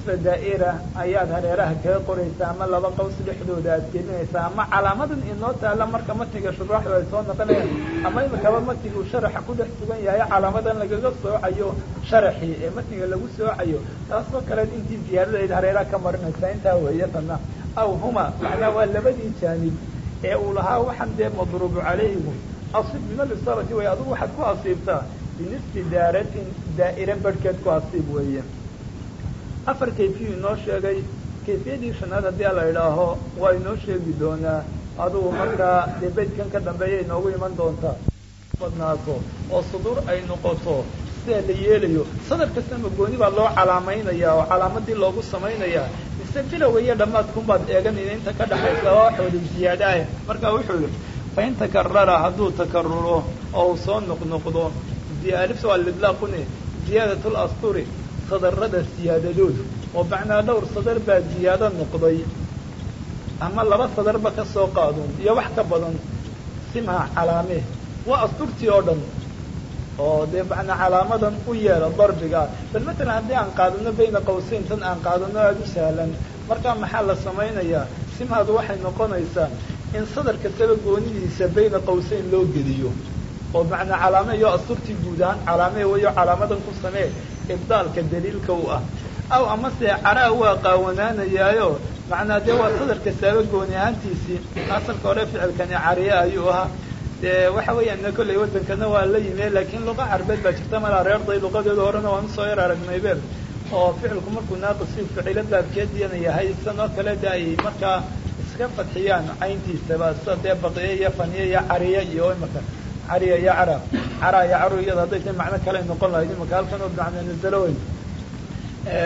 nisfa daa'ira ayaad hareeraha kaga qoraysaa ama laba qaws dhexdooda aad gelinaysaa ama calaamadan inoo taalla marka matiga shuraaxdu ay soo noqonayaan ama imikaba matigu sharaxa ku dhex sugan yahay calaamadan lagaga soocayo sharaxii ee matiga lagu soocayo taasoo kaleed intii ziyaadadayd hareeraha ka marinaysaa intaa weeye tana. Aw huma macnaa waa labadii jaanib ee uu lahaa waxaan dee madruubu calayhim. Asib min alisabati way adigu waxaad ku asiibtaa binisfi daaratin daa'ire barhkeed ku asiib weeye afar kayfiyu inoo sheegay kayfiyadii shanaad haddii la idhaaho waa inoo sheegi doonaa adugu markaa dee beydkan ka dambeeya inoogu iman doontaa badnaato oo suduur ay noqoto sida la yeelayo sadar kasta magooni baa loo calaamaynaya oo calaamadii loogu samaynayaa mise bilowga iyo dhammaadkunbaad eeganaya inta ka dhaxaysa waa waxooda ziyaada ah marka wuxuu yihi fain takarara hadduu takaruro oo uu soo noqnoqdo alifta waa lidlaaqune ziyaadat lasturi sadarada siyaadadooda oo macnaa dhowr sadar baa ziyaado noqday ama laba sadarba ka soo qaadun iyo wax ka badan simha calaamee waa asturtii oo dhan oo dee macnaa calaamadan u yeela darbiga bal matalan haddii aan qaadano bayna qawseyn tan aan qaadano aada u sahlan markaa maxaa la samaynayaa simhadu waxay noqonaysaa in sadar kastaba goonidiisa bayna qawseyn loo geliyo oo macnaa calaame iyo asturtii guud ahaan calaamee wayo calaamadan ku samee ibdaalka daliilka u ah. Aw amase caraa waa qaawanaanayaayo. Macnaa dee waa sadar kastaaba gooni ahaantiisii asalka hore ficilkani cariye ayuu ahaa. Dee waxa weeyaan kollay waddankana waa la yime laakiin luqa carbeed baa jirta malaa reerday luqadeeda horena waan u soo yar aragnaybe oo ficilku markuu naaqisi ficilo baabkeediina yahay san oo kale de ay markaa iska fadxiyaan cayntiisaba sida dee baqiye iyo faniye iyo cariye iyo imaka cariya iyo cara. Cara iyo caru iyada hadday tay macno kale noqon lahayd. Imaka halkan oo macna nazalo weyn.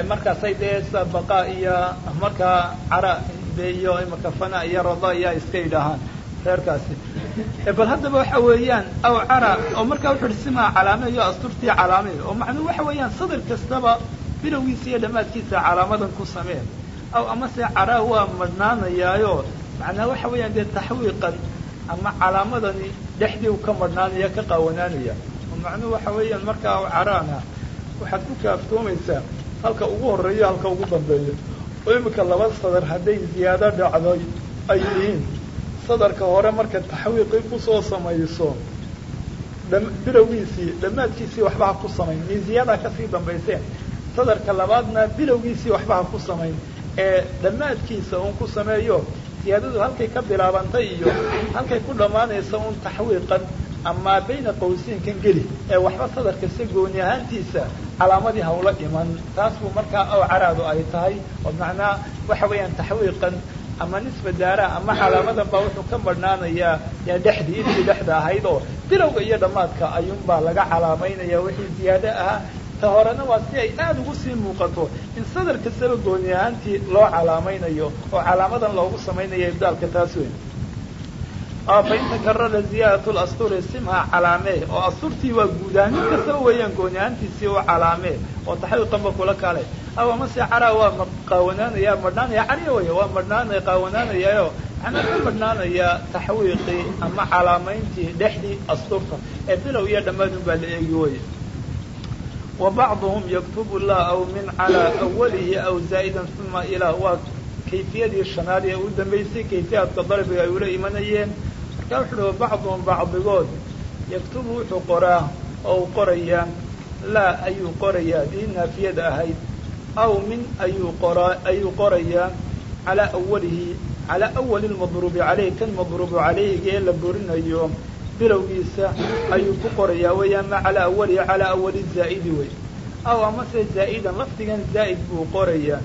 Markaasay dee sida baqa iyo markaa cara iyo imaka fana iyo rada iya iska yidhaahaan reerkaasi. Bal haddaba waxa weeyaan aw cara oo markaa wuxu uhi simaa calaame iyo asturtii calaame oo macnuu waxa weeyaan sadar kastaba bilowgiisa iyo dhammaadkiisa calaamadan ku samee. Aw amase cara waa madhnaanayaayo macnaa waxa weeyaan dee taxwiiqan ama calaamadani dhexdii u ka madhnaanaya ka qaawanaanaya. Oo macnuhu waxa weeyaan markaa caraana waxaad ku kaaftoomaysaa halka ugu horeeyo halka ugu dambeeyo oo imika laba sadar hadday ziyaado dhacday ay yihiin. Sadarka hore marka taxwiiqii ku soo samayso bilowgiisii dhammaadkiisii waxba ha ku samayn. Min ziyaada ka sii dambayseen sadarka labaadna bilowgiisii waxba ha ku samayn. Ee dhammaadkiisa uun ku sameeyo siyaadadu halkay ka bilaabantay iyo halkay ku dhammaanaysa un taxwiiqan ama bayna qawsiinkan geli ee waxba sadar kasta gooni ahaantiisa calaamadii hawla iman. Taas buu markaa ow caraadu ay tahay. Oo macnaa waxa weeyaan taxwiiqan ama nisba daara ama calaamadan baa wuxuu ka madhnaanayaa yaa dhexdii intii dhexda ahayd oo bilowga iyo dhammaadka ayuunbaa laga calaamaynaya wixii ziyaado ahaa ta horena waa si ay aada ugu sii muuqato in sadar kastaba gooni ahaantii loo calaamaynayo oo calaamadan loogu samaynayo ibdaalka taas weyn. Fain takarara ziyaadat lasturi simha calaamee oo asturtii waa guud ahaan mid kastaba weeyaan gooni ahaantiisii u calaamee oo taxwiiqanba kula kale. Aw amase caraa waa qaawanaanaya madhnaanaya cariya wey waa madhnaanaya qaawanaanayayo macnaa ka madhnaanaya taxwiiqii ama calaamayntii dhexdii asturta ee bilow iyo dhammaadun baa la eegi wey bacduhum yaktubu la aw min calaa awalihi aw zaa'idan uma ilaa waa kayfiyadii shanaad ee u dambaysay kayfiyaadka darbiga ay ula imanayeen markaa wuxu uhi bacduhum bacdigood yaktubu wuxuu qoraa oo u qorayaa laa ayuu qorayaa dii naafiyada ahayd aw min ayuu qoraa ayuu qorayaa calaa awalihi calaa awali lmadruubi caleyh kan madruubu burinayo bilowgiisa ayuu ku qorayaa weeyaan ma calaa awalihi calaa awali zaa'idi wey. Aw amase zaa'idan lafdigan zaa'id buu qorayaa.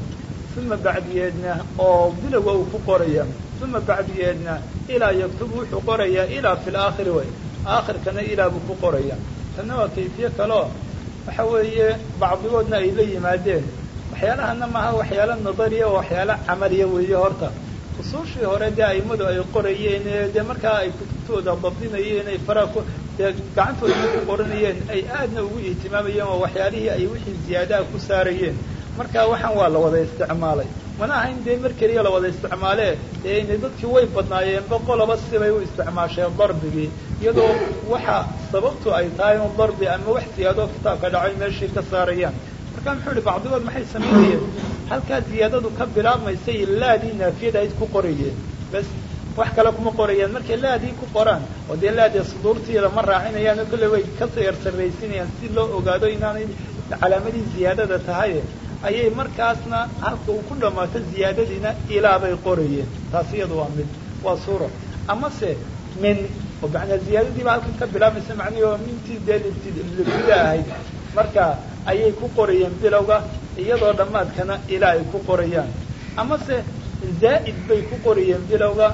Uma bacdiyeedna oo bilowga uu ku qoraya uma bacdiyeedna ilaa yaktubu wuxuu qorayaa ilaa fi laakhiri way aakhirkana ilaa buu ku qoraya tanna waa kayfiye kaleo waxa weeye bacdigoodna ay la yimaadeen. Waxyaalahana maaha waxyaalo nadariya oo waxyaalo camaliya weeye horta usuushii hore dee aimadu ay qorayeen dee markaa ay kutubtooda dabdinayeen ay faraa dee gacantooda ku qoranayeen ay aadna ugu ihtimaamayeen oo waxyaalihii ay wixii ziyaadaha ku saarayeen. Marka waxaan waa la wada isticmaalay. Mana ahayn dee mar keliya la wada isticmaalee dee inay dadkii way badnaayeen boqolaba sibay u isticmaasheen darbigii iyadoo waxa sababtu ay tahay un darbi ama wax siyaadoo kitaabka dhacay meeshii ka saarayaan. Marka muxuu ihi bacdigood maxay samaynayeen halkaa ziyaadadu ka bilaabmaysay laadii naafiyadahayd ku qorayeen bas wax kale kuma qorayaan markay laadii ku qoraan oo dee laadii suduurtiida ma raacinayaan oo kolle way ka soo yar sarraysinayaan si loo ogaado inaanay calaamadii ziyaadada tahay ayay markaasna halka uu ku dhammaato ziyaadadiina ilaa bay qorayeen taas iyada waa mid waa suura amase min oo macnaa ziyaadadiiba halkan ka bilaabmaysa macnihi oo mintii dee libtida ahayd marka ayay ku qorayeen bilowga iyadoo dhammaadkana ilaa ay ku qorayaan. Amase zaa'id bay ku qorayeen bilowga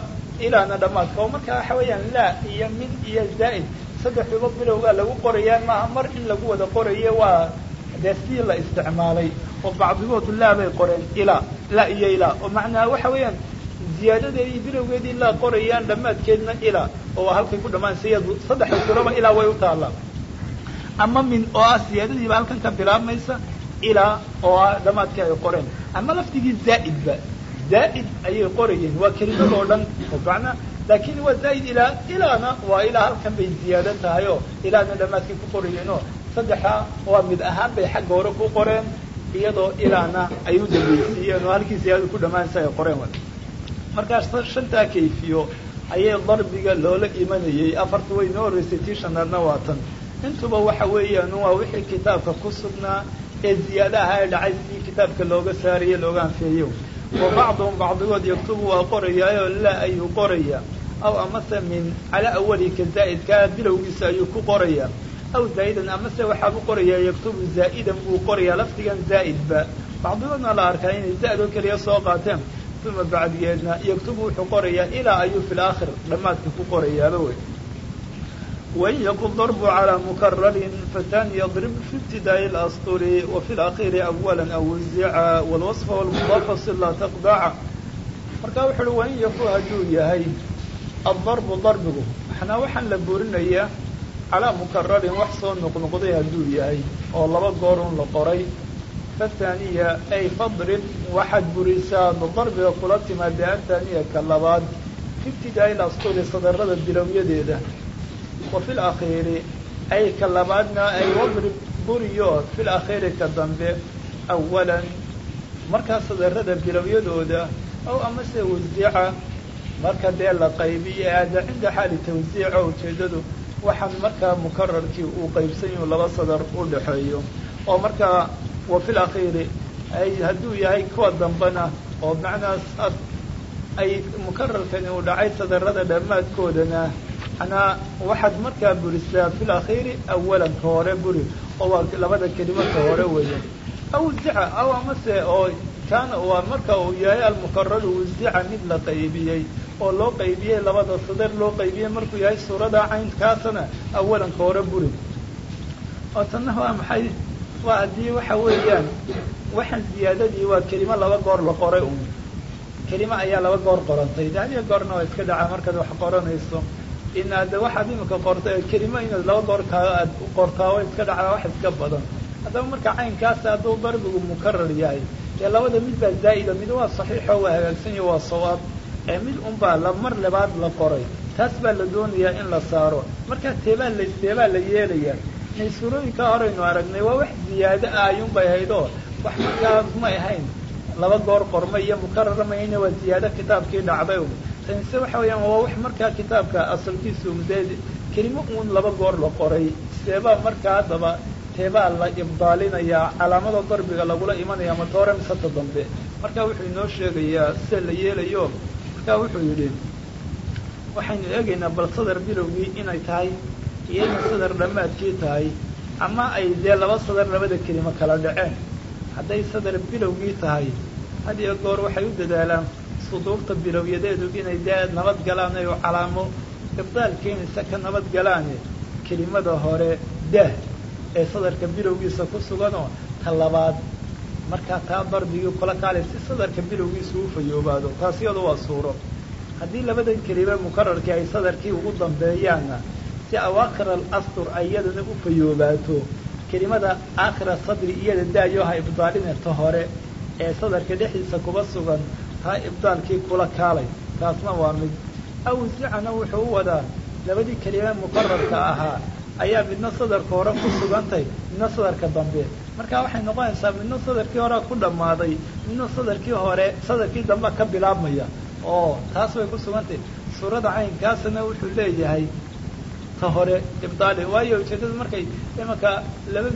ilaana dhammaadka. Oo marka waxa weeyaan laa iyo min iyo zaa'id. Saddexduba bilowgaa lagu qorayaa maaha mar in lagu wada qoraye waa dee sii la isticmaalay. Oo bacdigood laa bay qoreen ilaa laa iyo ilaa. Oo macnaa waxa weeyaan ziyaadadeedii bilowgeedii laa qorayaan dhammaadkeedna ilaa. Oo halkay ku dhammaanaysa iyadu saddexda sulaba ilaa way u taallaa ama min oo ah siyaadadiiba halkan ka bilaabmaysa ilaa oo ah dhammaadkii ay qoreen ama lafdigii zaa'idba zaa'id ayay qorayeen waa kelimada oo dhan oo macnaa laakiin waa zaa'id ilaa ilaana waa ilaa halkan bay ziyaado tahay oo ilaana dhammaadkii ku qorayeen oo saddexa waa mid ahaan bay xagga hore ku qoreen iyadoo ilaana ay u dambaysiiyeen oo halkii ziyaadada ku dhammaanaysa ay qoreen markaas shantaa kayfiyo ayay darbiga loola imanayay afarta way noo horreysay tii waa tan intuba waxa weeyaan waa wixii kitaabka ku sugnaa ee ziyaadaha ee dhacay sidii kitaabka looga saarayo looga anfeeyo. Wa bacduhum bacdigood yaktubu waa qorayaayo laa ayuu qoraya. Aw amase min calaa awalika zaa'idkaa bilowgiisa ayuu ku qoraya. Aw zaa'idan amase waxaa u qorayaa yaktubu zaa'idan buu qorayaa lafdigan zaa'idba bacdigoodna la arkaa inay za-doo keliya soo qaateen. Uma bacdigeedna yaktubu wuxuu qorayaa ilaa ayuu fi laakhir dhammaadka ku qorayaaba wey wain yakun darbu calaa mukararin fatani yadrib fi ibtidaa'i اlasطuri wa fi اlakhiiri awala aw wizica wاlwaصfa wاlmudaafa si laa taqdaca marka wuxu uhi wain yakun hadduu yahay addarbu darbigu maxnaa waxaan la burinayaa calaa mukararin wax soo noqnoqday hadduu yahay oo laba goorun la qoray fathaniya ay fadrib waxaad burisaa darbiga kula timaadee athaniya ka labaad fi ibtidaa'i lasطuri sadarada bilowyadeeda wa fi lakhiiri ay ka labaadna ay wadrib buriyo fi lakhiiri ka dambe awalan markaa sadarada bilowyadooda aw amase wasiica marka dee la qaybiyo aada cinda xaali tawsiica ujeedadu waxaan markaa mukararkii uu qaybsanyahu laba sadar u dhaxeeyo. oo markaa wa fi lakhiiri ay hadduu yahay kuwa dambena oo macnaa ay mukararkani uu dhacay sadarada dhammaadkoodana manaa waxaad markaa burisaa fi lakhiiri awalan ka hore buri oo waa labada kelimo ka hore weeye aw zica aw amase oo kaana waa marka uu yahay almukararu wasica mid la qaybiyey oo loo qaybiyey labada sadar loo qaybiyey markuu yahay suurada caynkaasana awalan ka hore buri oo tanna waa maxay waa haddii waxa weeyaan waxaan ziyaadadii waa kelimo laba goor la qoray un kelimo ayaa laba goor qorantay de hadiya goorna waa iska dhacaa markaad wax qoranayso inaad waxaad imika qorta kelimo inaad laba goor kaa aad qortaa waa iska dhacdaa wax iska badan. Haddaba marka caynkaasi hadduu darbigu mukarar yahay dee labada mid baa zaa'ida mid waa saxiixo waa hagaagsan iyo waa sawaab. Ee mid unbaa la mar labaad la qoray taas baa la doonayaa in la saaro. Markaa teebaa la teebaa la yeelayaa. Inay suurooyinkaa horeynu aragnay waa wax ziyaado ah ayuunbay ahayd oo wax markaas may ahayn. Laba goor qorma iyo mukarara waa ziyaado kitaabkii dhacday tanse waxa weeyaan waa wax markaa kitaabka asalkiisu dee kelimo uun laba goor la qoray. Seebaa markaa haddaba teebaa la ibdaalinayaa calaamada darbiga lagula imanaya matoore misata dambe markaa wuxuu inoo sheegayaa sida la yeelayo. Markaa wuxuu yidhi waxaynu eegaynaa bal sadar bilowgii inay tahay iyo sadar dhammaadkii tahay ama ay dee laba sadar labada kelimo kala dhaceen. Hadday sadar bilowgii tahay had iyo goor waxay u dadaalaan suduurta bilowyadeedu inay dee nabad galaan ay calaamo ibdaal keenaysa ka nabad galaane kelimada hore daah ee sadarka bilowgiisa ku suganoo ta labaad. Markaa taa darbigii kula kaalay si sadarka bilowgiisa u fayoobaado taas iyadu waa suuro. Haddii labadan kelime mukararkii ay sadarkii ugu dambeeyaanna si awaakhir alastur ay iyadana u fayoobaato. Kelimada aakhira sadri iyada daayo ha ibdaaline ta hore ee sadarka dhexdiisa kuba sugan taa ibdaalkii kula kaalay. Taasna waa mid awsicana wuxuu u wadaa labadii kelime mukararka ahaa. Ayaa midna sadarka hore ku sugantay midna sadarka dambe. Marka waxay noqonaysaa midna sadarkii horea ku dhammaaday midna sadarkii hore sadarkii dambe ka bilaabmaya. Oo taas bay ku sugantay. Suurada caynkaasna wuxuu leeyahay ta hore ibdaali waayo ujeedadu markay imanka laba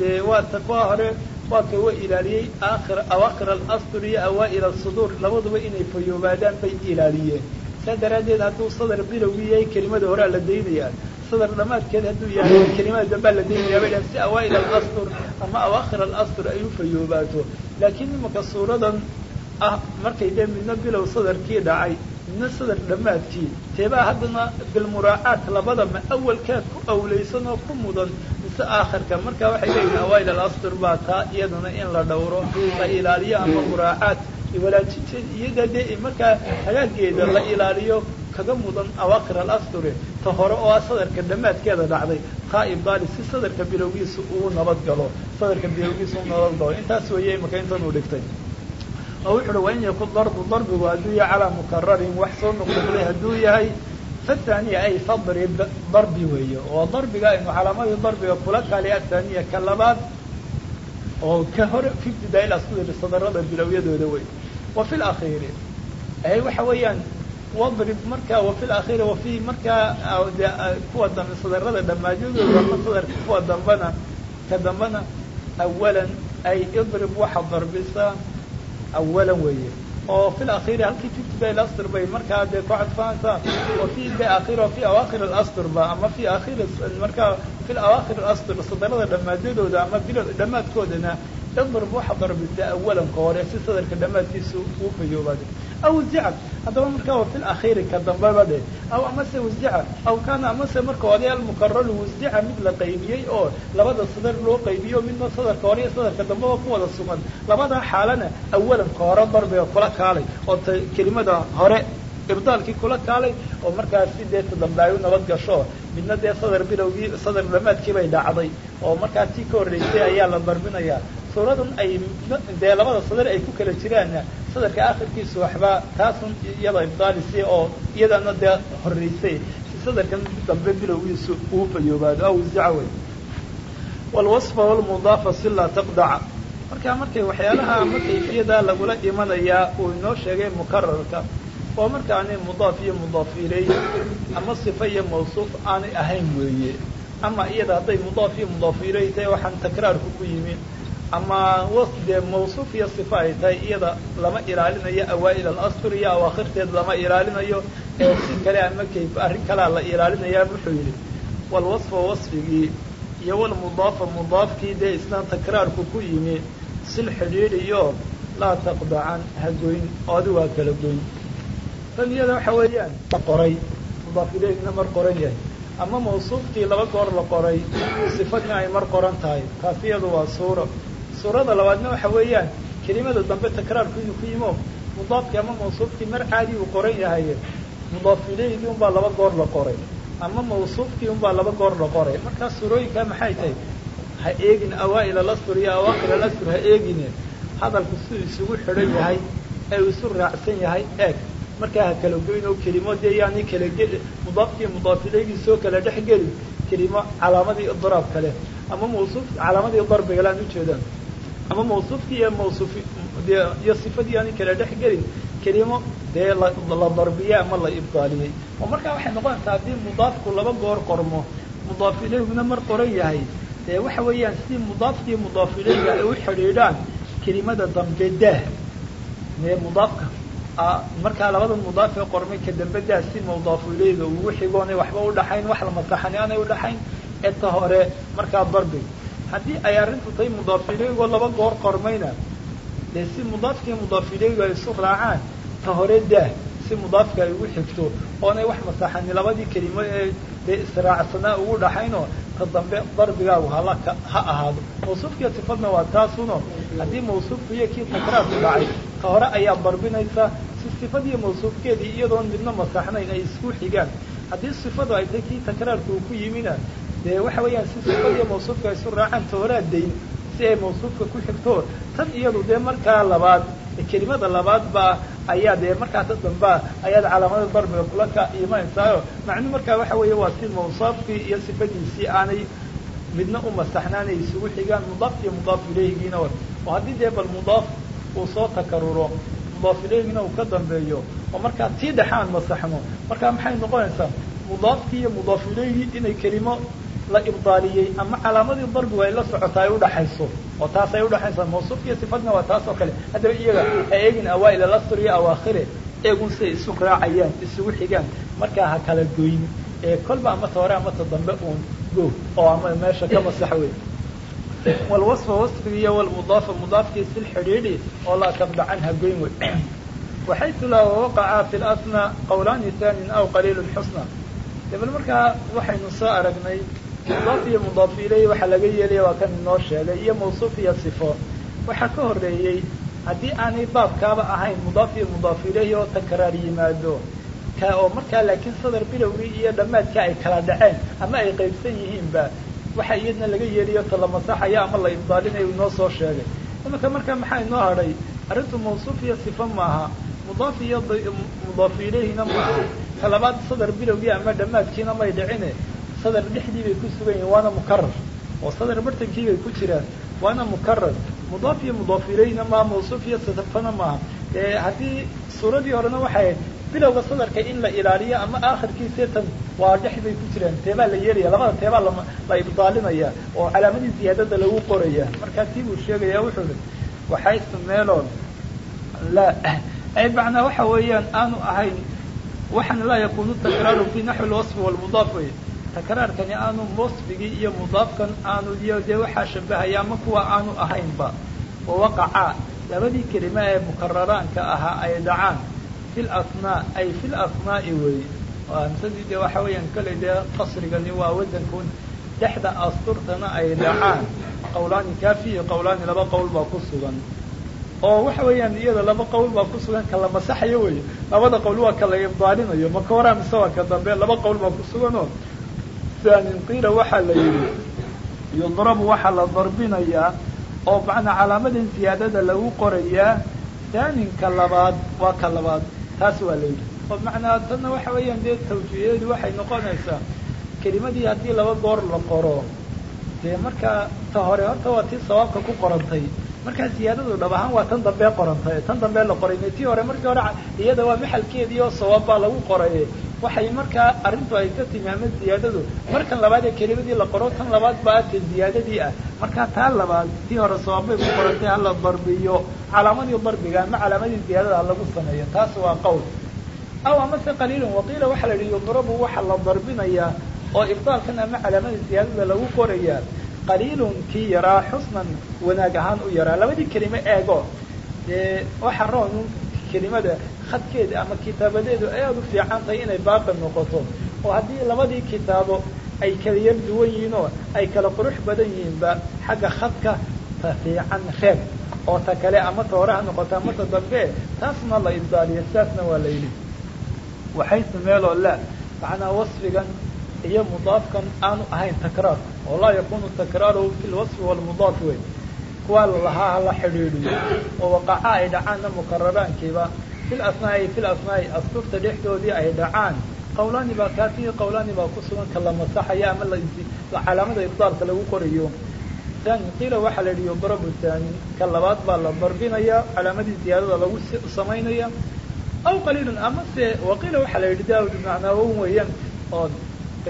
dee waa ta kuwa hore waa ka wa ilaaliyey aakhir awaakhir alastur iyo awaa'il asuduur labaduba inay fayoobaadaan bay ilaaliyeen. Saa daraaddeed hadduu sadar bilowgii yahay kelimada horea la daynayaa. Sadar dhamaadkeed hadduu yahay kelimada dambaa la daynayaa. Bay dhahan si awaa'il alastur ama awaakhir alastur ay u fayoobaato. Laakiin imanka suuradan ah markay dee midna bilow sadarkii dhacay midna sadar dhammaadkii teebaa haddana bilmuraacaat labada ma awalkaad ku awlaysan oo ku mudan mise aakhirka marka waxay leeyihiin awaa'il alastur baa taa iyadana in la dhowro la ilaaliyo ama muraacaat walaajinteed iyada dee markaa hagaageeda la ilaaliyo kaga mudan awaakhir alasture ta hore oo ah sadarka dhammaadkeeda dhacday taa ibdaali si sadarka bilowgiisa uu nabad sadarka bilowgiisa uu nabad intaas weeye imaka intan dhigtay. Oo wuxu uhi wain yakun darbu darbigu hadduu yahay calaa mukararin wax soo noqnoqday hadduu yahay fathaniya ay fadrib darbi weeye oo darbiga aynu calaamadii darbiga kula kaali athaniya ka labaad oo ka hore fi ibtidaa ilasdir sadarada bilowyadooda wey wa fi lakhiiri ay waxa weeyaan wadrib marka wa fi lakhiiri wa fi markaa de kuwa dambe sadarada dhamaadyadooda ama sadarka kuwa dambena ka dambena awalan ay idrib waxa darbisa awalan weeye oo fi lakhiiri halkii fi ibtidaa ilasdir bay markaa dee ku cadfaanaysaa wa fi akhir wa fi awaakhir alasdir ba ama fi akhiri markaa fi awaakhir alasdir sadarada dhamaadyadooda ama bilo dhammaadkoodana idrib waxa darbisa awalanka hore si sadarka dhammaadkiisa uu fayoobaaday aw zica haddaba markaa wa fi lakhiiri ka dambeba dhe aw amase wasica aw kaana amase marka hore almukararu wasica mid la qaybiyey oo labada sadar loo qaybiyo midna sadarka hore iyo sadarka dambeba ku wada sugan. Labadaa xaalana awalanka hore darbiga kula kaalay oo kelimada hore ibdaalkii kula kaalay oo markaasi dee ta dambe ay u nabad gasho midna dee sadar bilowgii sadar dhamaadkii bay dhacday oo markaa tii ka horreysay ayaa la darbinayaa suuradan ay dee labada sadar ay ku kala jiraanna sadarka akhirkiisa waxba taasun iyada ibdaalisi oo iyadana dee horreysay. Si sadarkan dambe bilowgiisa uu fayoobaado aw wey walwasfa walmudaafa si laa taqdaca marka markay waxyaalaha ama kayfiyadaa lagula imanayaa uu inoo sheegay mukararka oo markaani mudaaf iyo mudaaf ilay ama sifa iyo mawsuuf aanay ahayn weeye. Ama iyada hadday mudaaf iyo mudaaf ilay tahay waxaan takraarku ku yimi ama was dee mawsuuf iyo sifa ay tahay iyada lama ilaalinayo awaa'il alastur iyo awaakhirteed lama ilaalinayo ee si kale ama kayf arrin kalea la ilaalinayaa wuxuu yidhi walwasfa wasfigii iyo walmudaafa mudaafkii dee isna takraarku ku yimi sil xidhiidhiyo laa taqdacan hagoyn oo adi waa kala goyn tan iyada waxa weeyaan qoray mudaaf ilayhina mar qoran yahay. Ama mawsuufkii laba goor la qoray sifadna ay mar qoran tahay. Taas iyadu waa suuro suurada labaadna waxa weeyaan kelimada dambe takraarku inuu ku yimo mudaafkii ama mawsuufkii mar caadi uu qoran yahay mudaaf ilayhigii unbaa laba goor la qoray. Ama mawsuufkii unbaa laba goor la qoray. Markaa suurooyinkaa maxay tahay? Ha eegin awaa'il alastur iyo awaakhir alastur ha eegine hadalku siduu isugu xidhan yahay ee uu isu raacsan yahay eeg markaa ha kala goyn oo kelimo dee yaani kala mudaafkii mudaaf ilayhigii soo kala dhex geli kelimo calaamadii idraab kale ama mawsuuf calaamadii darbiga laan ujeedaan ama mawsuufkii iyo mawsuuf iyo sifadii aani kala dhex gelin kelimo dee la darbiyey ama la ibdaaliyey oo markaa waxay noqonaysaa haddii mudaafku laba goor qormo mudaaf ilayhiguna mar qoran yahay dee waxa weeyaan sidii mudaafkii mudaaf ay u xidhiidhaan kelimada dambe daah mee mudaafka markaa labada mudaaf ee qormay ka dambe daa si ilayhiga ugu xigoonay waxba udhaxayn wax la masaxani aanay udhaxayn ee ta hore markaa darbi haddii ay arrintu tahay mudaaf ilayhigoo laba goor qormayna dee si mudaafkii mudaaf ilayhigu ay isu raacaan ta hore daah si mudaafka ay ugu xigto oonay wax masaxani labadii kelimo ee dee israacsanaa ugu dhaxaynoo ta dambe darbigaagu hala ha ahaado. Mawsuufkiiyo sifadna waa taasuno. Haddii mawsuufku iyo kii takraarku dhacay ka hore ayaa darbinaysa si sifadiiyo mawsuufkeedii iyadoon midna masaxnayn ay isku xigaan. Haddii sifadu ay tahay kii takraarku uu ku yimina dee waxa weeyaan si sifadiiyo mawsuufka ay isu raacaan ta horaa dayn si ay mawsuufka ku xigto. Tan iyadu dee markaa labaad kelimada labaad baa ayaa dee markaa ta dambaa ayaad calaamada darbiga kula ka imaneysaayo macnuu markaa waxa weeye waa si mawsaafkii iyo sifadiisii aanay midna u masaxnaanay isugu xigaan mudaaf iyo mudaaf ilayhigiina oo haddii dee bal mudaaf uu soo takaruro mudaaf ilayhigina uu ka dambeeyo oo markaa tii dhexaan masaxno markaa maxay noqonaysaa? Mudaafkii iyo mudaaf ilayhigii inay kelimo la ibdaaliyey ama calaamadii darbigu ay la socotaa ay udhaxayso oo taas ay udhaxaysaa mawsuuf iyo sifadna waa taas oo kale. Haddaba iyaga ha eegin awaail alasr iyo awaakhire eegun siay isu raacayaan isugu xigaan. Markaa ha kala goyn ee kolba ama ta hore ama ta dambe uun go oo ama meesha ka masax wey walwasfa wasfigi iyo walmudaafa mudaafkii sil xidhiidhi oo laa tabdacan ha goyn wey. Waxaytu laa waqaca fi lasna qawlaani taanin aw qaliilu xusna. Bal markaa waxaynu soo aragnay mudaaf iyo mudaaf ilayhi waxaa laga yeelaya waa kan inoo sheegay iyo mawsuuf iyo sifo. Waxaa ka horreeyey haddii aanay baabkaaba ahayn mudaaf iyo mudaaf ilayhi oo takraar yimaado ka oo markaa laakiin sadar bilowgii iyo dhammaadka ay kala dhaceen ama ay qaybsan yihiinba waxa iyadna laga yeelayo ta la masaxaya ama la ibdaalinayo inoo soo sheegay. Imanka markaa maxaa inoo hadhay arrintu mawsuuf iyo sifo maaha mudaaf iyo mudaaf ilayhina maaha. Ka labaad sadar bilowgii ama dhammaadkiina may dhicine sadar dhexdii bay ku sugan yihiin waana mukarar oo sadar bartankii bay ku jiraan waana mukarar mudaaf iyo mudaaf ilayhina maaha mawsuuf iyo sifana maaha. Haddii suuradii horena waxay ahayd bilowga sadarka in la ilaaliyo ama aakhirkiisa tan waa dhex bay ku jiraan. Teebaa la yeelaya labada teebaa la ibdaalinaya oo calaamadii ziyaadada lagu qoraya markaa tii buu sheegaya wuxuu i waxaysu meeloon. La ay macnaa waxa weeyaan aanu ahayn waxaana laa yakunu takraaru fi naxwi lwasfi walmudaaf wey takraarkani aanu wasfigii iyo mudaafkan aanu iyo dee waxaa shabahaya ama kuwa aanu ahaynba. Wawaqaca labadii kelima ee mukararaanka ahaa ay dhacaan. Fi ay fi lasnaa'i wey hamsadii dee waxa weeyaan kale dee qasrigani waa wasankun dhexda asturtana ay dhacaan. Qawlaani kaafiyi qawlaani laba qowl baa ku sugan. Oo waxa weeyaan iyada laba qowl baa ku sugan ka la masaxayo wey labada qowl waa ka la ibdaalinayo maka horaa mise waa ka dambe. Laba qowl baa ku sugan oo thaanin qiila waxaa la yidhi yudrabu waxaa la darbinayaa oo macnaa calaamadan ziyaadada lagu qorayaa thaaninka labaad waa ka labaad taas waa la yidhi oo macnaa tanna waxa weeyaan dee tawjiihyadu waxay noqonaysaa kelimadii haddii laba goor la qoro dee markaa ta hore horta waa tii sawaabka ku qorantay markaa ziyaadadu dhab ahaan waa tan dambee qorantay tan dambee la qoray. Tii hore markii hore iyada waa maxalkeedii oo sawaab baa lagu qoray. Waxay markaa arrintu ay ka timi ziyaadadu. Markan labaad ee kelimadii la qoro tan labaad baa ata ziyaadadii ah. Markaa taa labaad tii hore sawaab bay ku qorantay hala darbiyo calaamadii darbiga ama calaamadii ziyaadada lagu sameeyo. Taas waa qowl. Aw amase qaliilun waqiila waxaa la yidhi yudrabu waxaa la darbinayaa oo ibdaalkan ama calaamadii ziyaadada lagu qorayaa qaliilun kii yaraa xusnan wanaag ahaan u yaraa. Labadii kelime eego dee waxa roon kelimada khadkeeda ama kitaabadeedu ay u fiican tahay inay baaqi noqoto. Oo haddii labadii kitaabo ay kala yar duwan yihiin ay kala qurux badan yihiinba xagga khadka ta fiican reeb oo ta kale ama ta hore ha ama ta dambe taasna la ibdaaliyo sidaasna waa la waxayse meeloo la macnaa wasfigan iyo mudaafkan aanu ahayn takraar oo laa yakunu takraaruhu fi lwasfi walmudaaf wey kuwaa lalahaa hala xidhiidhiyo oo waqaca ay dhacaanna mukararaankiiba fil asnaai fil asnaai asturta dhexdoodii ay dhacaan. Qawlaani baa kaafiyi qawlaani baa ku sugan ka la masaxaya ama la calaamada ibdaalka lagu qorayo. Tani qiila waxaa la yidhi yudrabu tani. Ka labaad baa la darbinaya calaamadii ziyaadada lagu samaynaya. Aw qaliilun amase waqiila waxaa la yidhi daawud macnaawown weeyaan oo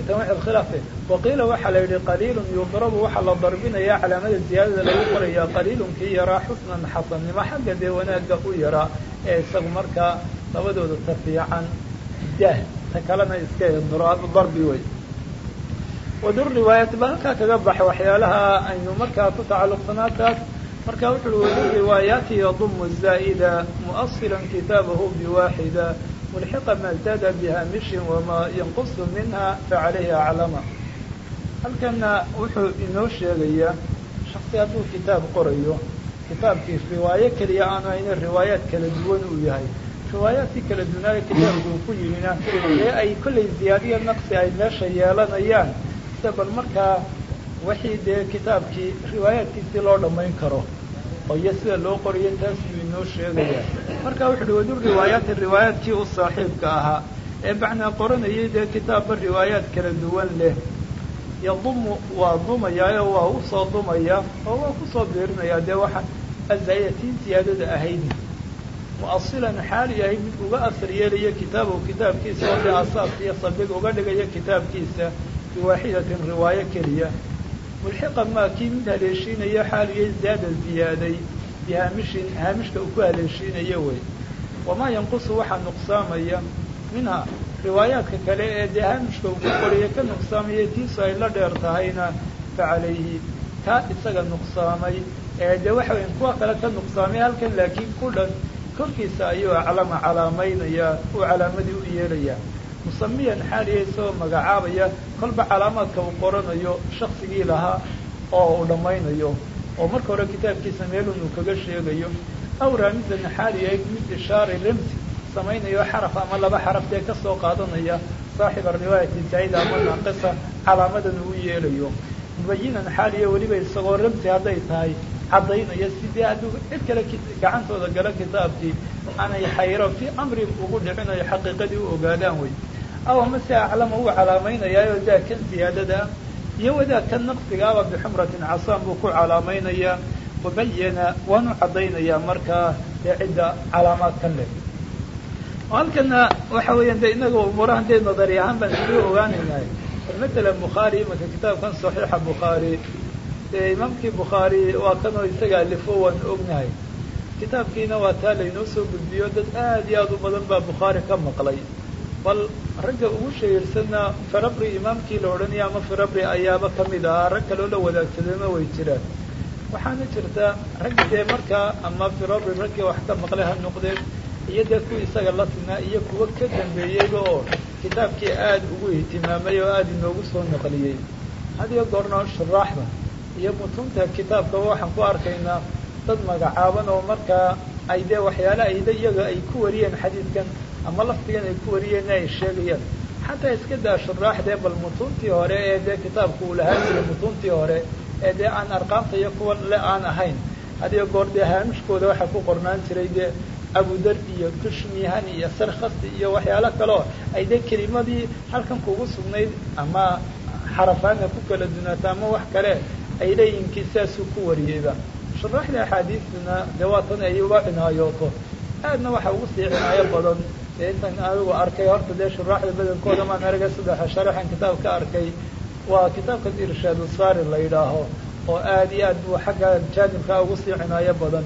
khilaafe waqiila waxaa la yidhi qaliilun yudrabu waxaa la darbinaya calaamada ziyaadada lagu qoraya qaliilun kii yaraa xusnan xasannimo xagga dee wanaagga u yaraa ee isagu markaa labadooda ta fiican daah ta kalena iska darbi wey wadur riwaayati ba halkaa kaga baxa waxyaalaha aynu markaa ku tacalluqsanaa taas marka wuxu wadur riwaayaati yadumu zaa'ida mu'asilan kitaabahu biwaaxida mulxiqa maa zaada bihaamishin wamaa yanqusu minha facalayhi aclama halkana wuxuu inoo sheegayaa shaksi hadduu kitaab qorayo. Kitaabkii riwaayo keliya aanu hayne riwaayaad kala duwan uu yahay. Riwaayaadkii kala duwanaayo kitaabku uu ku yimina ee ay kollay ziyaadiyo naqsi ay meesha yeelanayaan. Sida bal markaa wixii dee kitaabkii riwaayaadkiisii loo dhammayn karo oo iyo sida loo qoriyo taas buu inoo sheegayaa. Marka wuxu uhi wadu riwaayaati riwaayaadkii u saaxiibka ahaa. Ee macnaa qoranayay dee kitaabba riwaayaad kala duwan leh. Yadumu waa dumayaayo waa u soo dumaya oo waa ku soo biirinayaa dee waxa azaayatiin siyaadada ahayd. Muasilan xaal yahay mid uga asar yeelaya kitaabahu kitaabkiisa oo dee asaas iyo sabig uga dhigaya kitaabkiisa biwaaxidatin riwaayo keliya mulxiqa maa kii mid haleeshiinaya xaaliyay zaada ziyaaday bihaamishin haamishka uu ku haleeshiinaya wey wamaa yanqusu waxaa nuqsaamaya minha riwaayaadka kale ee dee haamishka uu ku qoriya ka nuqsaamaya tiisu ay la dheer tahayna fa calayhi kaa isaga nuqsaamay ee dee waxa weya kuwa kale ka nuqsaamay halkan laakiin ku dhan korkiisa ayuu aclama calaamaynaya uu calaamadii u yeelayaa musamiyan xaaliya isagoo magacaabaya kolba calaamaadka uu qoranayo shaksigii lahaa oo uu dhammaynayo. Oo marka hore kitaabkiisa meelun uu kaga sheegayo aw raamisan xaaliya mid ishaari ramsi samaynayo xaraf ama laba xaraf dee ka qaadanaya saaxiba riwaayati zaa'ida ama naaqisa calaamadan uu yeelayo. Mubayinan xaaliya weliba isagoo ramsi hadday tahay caddaynaya sidii hadduu cid kale gacantooda gala kitaabkii aanay xayro fii amrin ugu dhicinayo xaqiiqadii u ogaadaan wey aw amase aclama uu calaamaynayaayoo daa kan ziyaadada iyo wadaa kan naqsigaaba bixumratin casaan buu ku calaamaynayaa wabayana waanu caddaynayaa markaa dee cidda calaamaadkan leh halkana waxa weeyaan de inaga umuurahan dee nadari ahaan baan isga ogaanaynay matalan bukhaari imanka kitaabkan saxiixa bukhaari dee imaamkii bukhaari waa kanoo isaga alifo waan ognahay kitaabkiina waa taa laynoo soo gudbiyo dad aad iyo aad u badan baa bukhaari ka maqlay bal ragga ugu shahiirsanna firabri imaamkii la odhanaya ama firabri ayaaba ka mid ahaa rag kaloo la wadaagsadayna way jiraan. Waxaana jirta rag dee markaa ama firabri raggii wax ka maqlay ha noqdeen iyo dee kuwa isaga la sinaa iyo kuwa ka dambeeyeyba oo kitaabkii aad ugu ihtimaamay oo aada inoogu soo naqliyey hadiyo goorna shuraaxda iyo mutunta kitaabka waxaan ku arkaynaa dad magacaaban oo markaa ay dee waxyaale ayda iyaga ay ku wariyeen xadiidkan ama laftigan ay ku wariyeen ay sheegayaan. Xataa iska daa shuraaxdee bal mutuntii hore ee dee kitaabka uu lahaan jiray mutuntii hore ee dee aan arqaamta iyo kuwa le aan ahayn. Hadiyo goor dee haamishkooda waxaa ku qornaan jiray dee abudar iyo kushmihan iyo sarkhasi iyo waxyaalo kaleo ay dee kelimadii halkan kugu sugnayd ama xarafaana ku kala dunaata ama wax kale ay leeyihinkii sidaasuu ku wariyeyba shuraaxda axaadiistuna dee waa tan ay uga cinaayooto aadna waxa ugu sii cinaayo badan dee intan anigu arkay horta dee shuraaxda badankooda maan araga saddexa sharaxan kitaab ka arkay waa kitaabka irshaadu saari la yidhaaho oo aad iyo aad buu xagga jaanibkaa ugu sii cinaayo badan.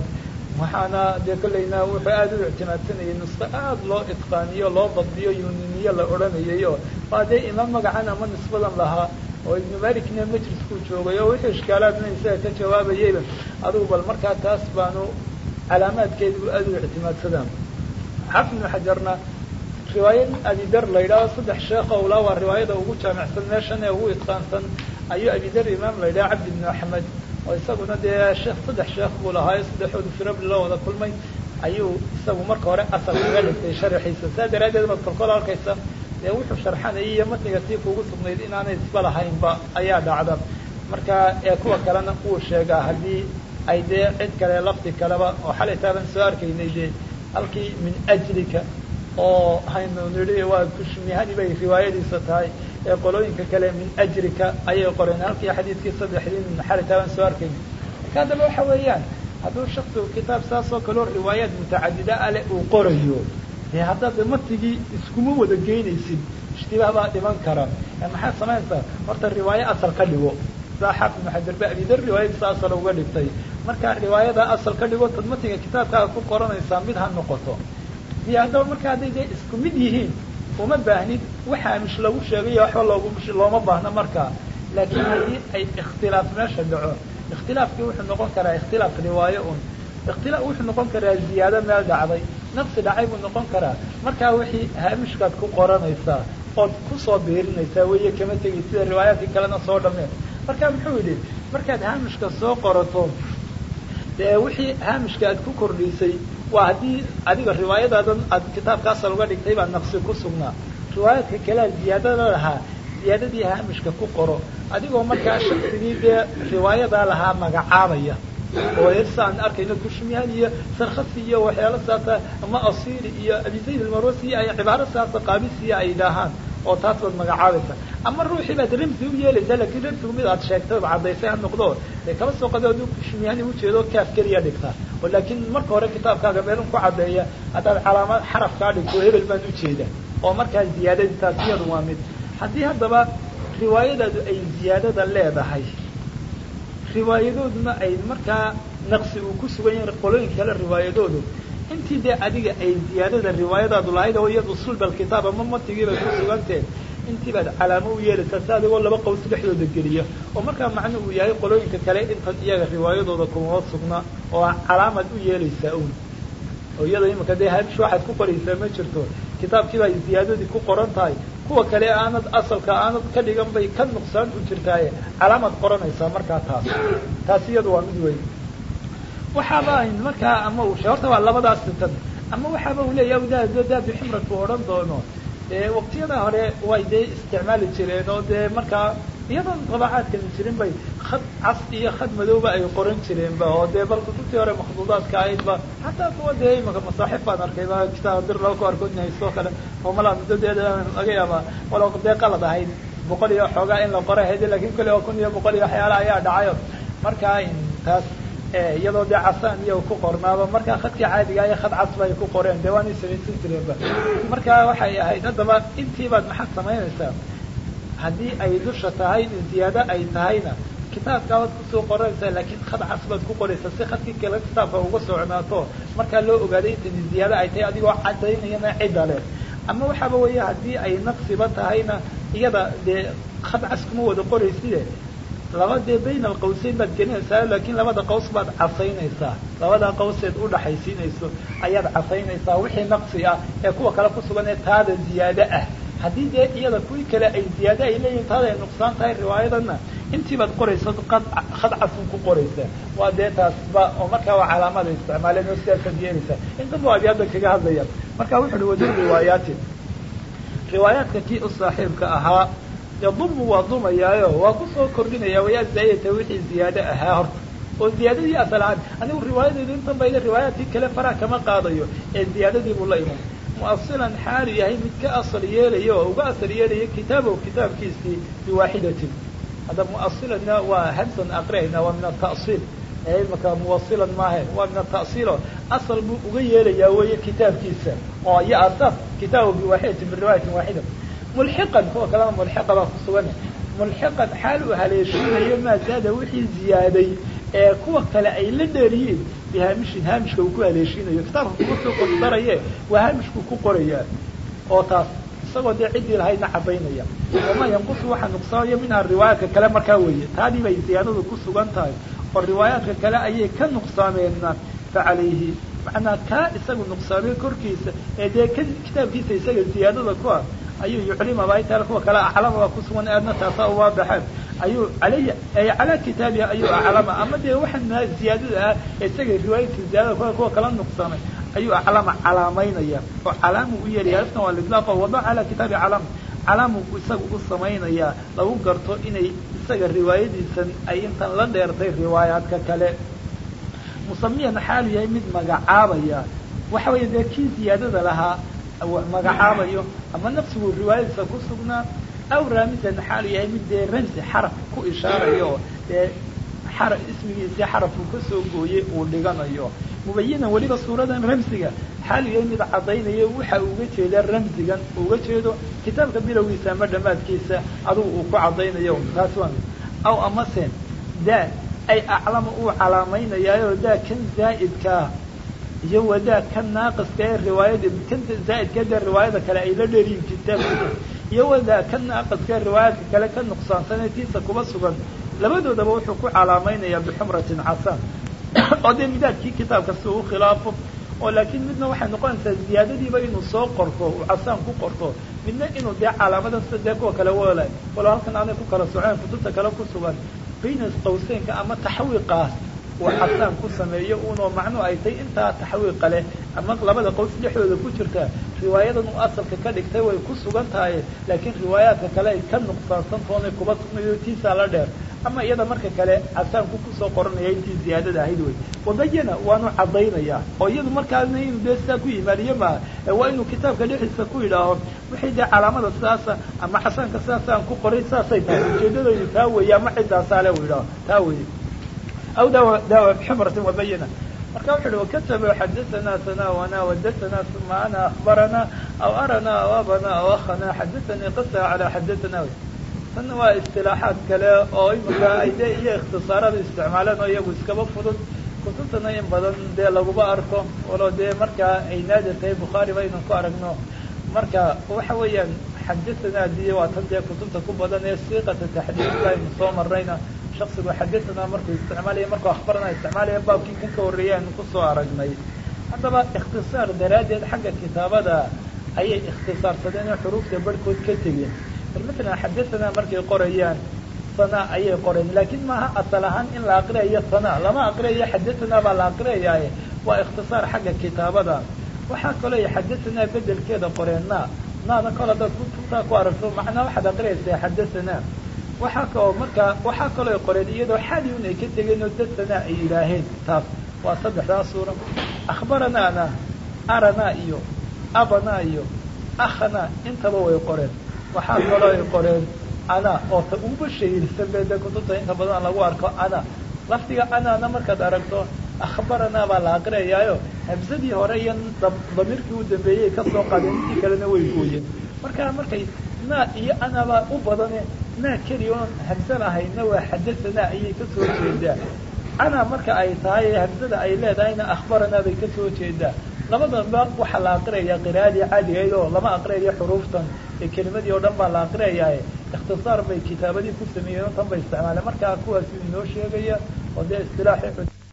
Waxaana dee kollayna wuxuu aada u ictimaadsanayay nusqo aada loo itqaaniyo loo dabdiyo yuniniye la odhanayay waa dee imaam magacan ama nisbadan lahaa oo ibnu malikna majliskuu joogay oo wixii ishkaalaadna isaga ka jawaabayeyba adugu bal markaa taas baanu calaamaadkeeda bu aada u ictimaadsadaan xafid ibnu xajarna riwaayad abidar la yidhahdo saddex sheekh o laa waa riwaayada ugu jaamicsan meeshan ee ugu itqaansan ayuu abidar imaam la yidhaha cabdi ibnu axmed. Oo isaguna dee sheekh saddex sheekh buu lahaayo saddexoodu firabli la wada kulmay. Ayuu isagu marka hore asal kaga dhigtay sharaxiisa saa daraaddeed baad kolkol arkaysa dee wuxuu sharxanayay iyo matniga sii kugu sugnayd inaanay isba lahaynba ayaa dhacda. Marka ee kuwa kalena uu sheegaa haddii ay dee cid kale lafdi kaleba oo xalay taaban soo arkaynay dee halkii min ajlika oo haynu nidhi waa kushmihani bay riwaayadiisa tahay ee qolooyinka kale min ajrika ayay qoreen. Halkii xadiidkii saddexdii min xalay taaban soo arkaynay. Marka haddaba waxa weeyaan hadduu shaksigu kitaab saas oo kaleo riwaayaad mutacadida a leh uu qorayo dee haddaad matigii iskuma wada geynaysid ishtibaah baa dhiman kara maxaad samaynaysaa horta riwaayo asal ka dhigo saa xaafid ba abidar riwaayadiisa asal uga dhigtay marka riwaayada asal ka dhigo tad matiga kitaabkaaga ku qoranaysaa mid ha noqoto iyo haddaba marka hadday dee isku mid yihiin uma baahnid waxa mish lagu sheegayo waxba loogu looma baahno markaa laakiin haddii ay ikhtilaaf meesha dhaco ikhtilaafkii wuxuu noqon karaa ikhtilaaf riwaayo un ikhtilaaf wuxuu noqon karaa ziyaado meel dhacday naqsi dhacay buu noqon karaa. Markaa wixii haamishkaad ku qoranaysaa ood ku soo biirinaysaa weeye kama tegi sida riwaayaadkii kalena soo dhameen marka muxuu yidhi markaad haamishka soo qorato dee wixii haamishka aad ku kordhisay waa haddii adiga riwaayadaadan aad kitaabka asal uga dhigtay baa naqsi ku sugnaa. Riwaayaadka kalea ziyaadada lahaa ziyaadadii haamishka ku qoro adigoo markaa shaksigii dee riwaayadaa lahaa magacaabaya oo hersa aan arkayno kushmiyaan iyo sarkhasi iyo waxyaalo saasa ama asiri iyo abi zayd almarwasi ay cibaaro saasa qaabisiya ay idhaahaan oo taas baad magacaabaysa ama ruuxii baad ramsi u yeelaysaa laakiin ramsigu mid aad sheegtay caddaysay ha noqdo. Dee kaba soo qado aduu kushmiyaan ujeedo kaaf keliya dhigtaa oo laakiin marka hore kitaabkaaga meelun ku caddeeya haddaad calaamad xarafkaa dhigto hebel baan ujeeda oo markaa ziyaadadii taas iyadu waa mid. Haddii haddaba riwaayadaadu ay ziyaadada leedahay riwaayadooduna ay markaa naqsi uu ku sugan yahay qolooyin kale riwaayadoodu. Intii dee adiga ay ziyaadada riwaayadaadu lahayd oo iyadu sulbal kitaab ama matigii bay ku suganteen intii baad calaamo u yeelaysaa si adigoo laba qaws dhexdooda geliya. Oo markaa macnu uu yahay qolooyinka kale intan iyaga riwaayadooda kumama sugna oo calaamad u yeelaysaa un oo iyada imika dee haamish waxaad ku qoraysaa ma jirto. Kitaabkii baa ziyaadadii ku qoran tahay kuwa kale aanad asalka aanad ka dhigan bay ka nuqsaan u jirtaaye. Calaamaad qoranaysaa markaa taas. Taas iyadu waa mid weyn. Waxaaba ayn markaa ama uu horta waa labadaas sitan ama waxaaba uu leeyahay wadaado daadu ximradku odhan doono dee waqtiyada hore way dee isticmaali jireen oo dee markaa iyadoon dabacaadkan jirin bay khad cas iyo khad madowba ay qoran jireenba oo dee bal kutubtii hore makhduudaadka ahaydba xataa kuwa dee imaka masaaxif baan arkayba kitaab dir laba ku arkood haystoo kale oo malaa muddadeeda laga yaabaa walow dee qalad ahayd. Boqol iyo xoogaa in la qora hayde laakiin kule oo kun iyo boqol iyo waxyaala ayaa dhacayo markaa taas iyadoo dee casaan iyo ku qornaaba markaa khadkii caadiga iyo khad cas bay ku qoreen dee waanay samaysan jireenba marka waxay ahayd haddaba intii baad maxaad samaynaysaa haddii ay dusha tahay ziyaado ay tahayna kitaabkaabaad ku soo qoranaysaa laakiin khad cas baad ku qoraysaa si khadkii kale kitaabka uga socnaato markaa loo ogaaday intani ziyaado ay tahay adigoo cadaynayana cidda leh. Ama waxaaba weeye haddii ay naqsiba tahayna iyada dee khad cas kuma wada qorayside laba dee bayna alqawseyn baad gelinaysaa laakiin labada qaws baad casaynaysaa. Labada qawseed udhaxaysiinayso ayaad casaynaysaa wixii naqsi ah ee kuwa kale ku sugan ee taada ziyaado ah. Haddii dee iyada kuwii kale ay ziyaado ay leeyihiin taada ay nuqsaan tahay riwaayadana intii baad qoraysa khad casun ku qoraysa. Waa dee taasba oo markaa waa calaamada isticmaaleen oo sidaasaad yeelaysaa intaba waad hadda kaga hadlayaan marka wuxu uhi wajur riwaayaati riwaayaadka kii u saaxiibka ahaa yadumu waa dumayaayo. Waa ku soo kordhinaya wayaa zaayata wixii ziyaado ahaa horta. Oo ziyaadadii asal ahaan anigu riwaayadeydu intan riwaayaadkii kale faraha kama qaadayo. Ee ziyaadadii buu la iman. Muasilan xaalu yahay mid ka asal yeelaya oo uga asal yeelaya kitaabow kitaabkiisii biwaaxidatin hadda muasilanna waa hamsan aqriayna waa min ata'siil imaka muwasilan maahe waa min ata'siilo asal buu uga yeelayaa weeye kitaabkiisa. Oo iyo asaas kitaabow biwaaxidatin biriwaayatin waaxida mulxiqan kuwa kalena mulxiqa baa ku sugan mulxiqan xaal uu haleeshiinayo maa zaada wixii ziyaaday ee kuwa kale ay la dheeriyiin bihaamishin haamishka uu ku haleeshiinayo kitaabka kuma soo qordaraye waa haamishku ku qorayaa oo taas isagoo dee ciddii lahaydna caddaynaya wamaa yanqusu waxaa nuqsaamaya minha riwaayaadka kale markaa weeye taadii bay ziyaadadu ku sugan tahay oo riwaayaadka kale ayay ka nuqsaameenna fa calayhi macnaa kaa isagu nuqsaamay korkiisa ee dee kitaabkiisa isaga ziyaadada ku ah ayuu yuclimaba intaa kuwa kale aclamaba ku sugan aadna taasa uwaa baxeen ayuu alayhi ay calaa kitaabiha ayuu aclama. Ama dee waxaa ziyaadada ah isaga riwaayadka ziyaadada ku kuwa kala nuqsaamay ayuu aclama calaamaynaya oo calaamu u yeelaya aliftan waa lidlaaq wada calaa kitaabi calam calaamu isaga u samaynayaa. Lagu garto inay isaga riwaayadiisan ay intan la dheertay riwaayaadka kale. Musamiyan xaalu yahay mid magacaabaya. Waxa weeye dee kii ziyaadada lahaa magacaabayo ama nafsigu riwaayadiisa ku sugnaa aw raamisan xaalu yahay mid dee ramsi xaraf ku ishaarayo dee ismigiisii xarafku ka soo gooyey uu dhiganayo. Mubayinan weliba suuradan ramsiga xaalu yahay mid caddaynayo waxa uga jeeda ramsigan uga jeedo kitaabka bilowgiisa ama dhammaadkiisa adugu uu ku caddaynayo. Taas waa aw amase daa ay aclama uu calaamaynayaayoo daa kan zaa'idkaa iyo wadaa kan naaqiska ee riwaayada kan zaa'idka dee riwaayada kale ay la dheeriyin kitaabkiisa iyo wadaa kan naaqiska ee riwaayadka kale ka nuqsaansanee tiisa kuba sugan. Labadoodaba wuxuu ku calaamaynayaa bixumratin casaan oo dee midaadkii kitaabka si uu khilaafo oo laakiin midna waxay noqonaysaa ziyaadadiiba inuu soo qorto uu casaan ku qorto. Midna inuu dee calaamadan sida dee kuwa kale wala walo halkan aanay ku kala soceen kutubta kale ku sugan. Baynas qawseynka ama taxwiiqaas uu casaan ku sameeyo unoo macnuu ay tay intaa taxwiiqa leh. Ama labada qaws dhexdooda ku jirta riwaayadan uu asalka ka dhigtay way ku sugan tahay laakiin riwaayaadka kale ay ka nuqsaansantoonay kuba sugnayo tiisaa la dheer. Ama iyada marka kale casaanku ku soo qoranaya intii ziyaadada ahayd wey wabayana waanu caddaynaya oo iyadu markaana inuu dee ku yimaadiyo maaha waa inuu kitaabka dhexdiisa ku yidhaaho wixii dee calaamada sidaasa ama casaanka sidaasaan ku qoray saasay tahay ujeedadoodu taa weeye ama ciddaasaa le u yidhaaho taa weeye aw daawa bxmratin wabayina marka wuxu uhi wakataba xadaanaa sana wana wadaanaa uma ana akhbarana aw arana aw abana aw ahana xadaanii qasa calaa xadaanaa tan waa isilaaxaad kale oo imika ay de iyo ikhtisaarada isticmaalaan oo iyagu iskaba fudud kutubtana in badan dee laguma arko walo dee markaa ay naadir tahay bukhaari ba aynan ku aragno marka waxa weeyaan xadaanaa di waa tan dee kutubta ku badan ee siiqata taxdiidka aynu soo marayna shaksigu xadatanaa markuu isticmaalaya markuu akhbarana isticmaalaya baabkii kan ka horreeyay aanu ku soo aragnay. Haddaba ikhtisaar daraaddeed xagga kitaabada ayay ikhtisaarsadeen oo xuruufta barhkood ka tegeen. Maala xadatanaa markay qorayaan sanaa ayay qoreen laakiin maaha asal ahaan in la aqriyayo sana lama aqriyayo xadatanaa baa la aqriyayaaye waa ikhtisaar xagga kitaabada. Waxaa kaloo y bedelkeeda qoreen na naada kol haddaad kutaa ku aragto macnaa waxaad aqriyaysaa xadatanaa waxaa kaloo markaa waxaa kaloo qoreen iyadoo xali un ay ka tegeen oo dadana ay yidhaaheen taas waa saddexdaa suura. Akhbaranaana arana iyo abana iyo akhana intaba way qoreen. Waxaa kaloo ay qoreen ana oo ta uba shahirsan be de kutubta inta badan lagu arko ana. Lafdiga anana markaad aragto akhbarana baa la aqriyayaayo. Hamsadii hore iyo damiirkii u dambeeyey ka soo qaadeen intii kalena way gooyeen. Markaa markay naa iyo anabaa u badane naa keli oon hamse lahayna waa xadathana ayay ka soo jeedaa ana marka ay tahay hamsada ay leedahayna akhbarana bay ka soo jeedaa labadanba waxaa la aqriyayaa qiraa'adii caadigayd oo lama aqriyayo xuruuftan ee kelimadii oo dhan baa la aqriyayaa ikhtisaar bay kitaabadii ku sameeyeen oo tan bay isticmaaleen markaa kuwaasi inoo sheegaya oo dee istilaaxi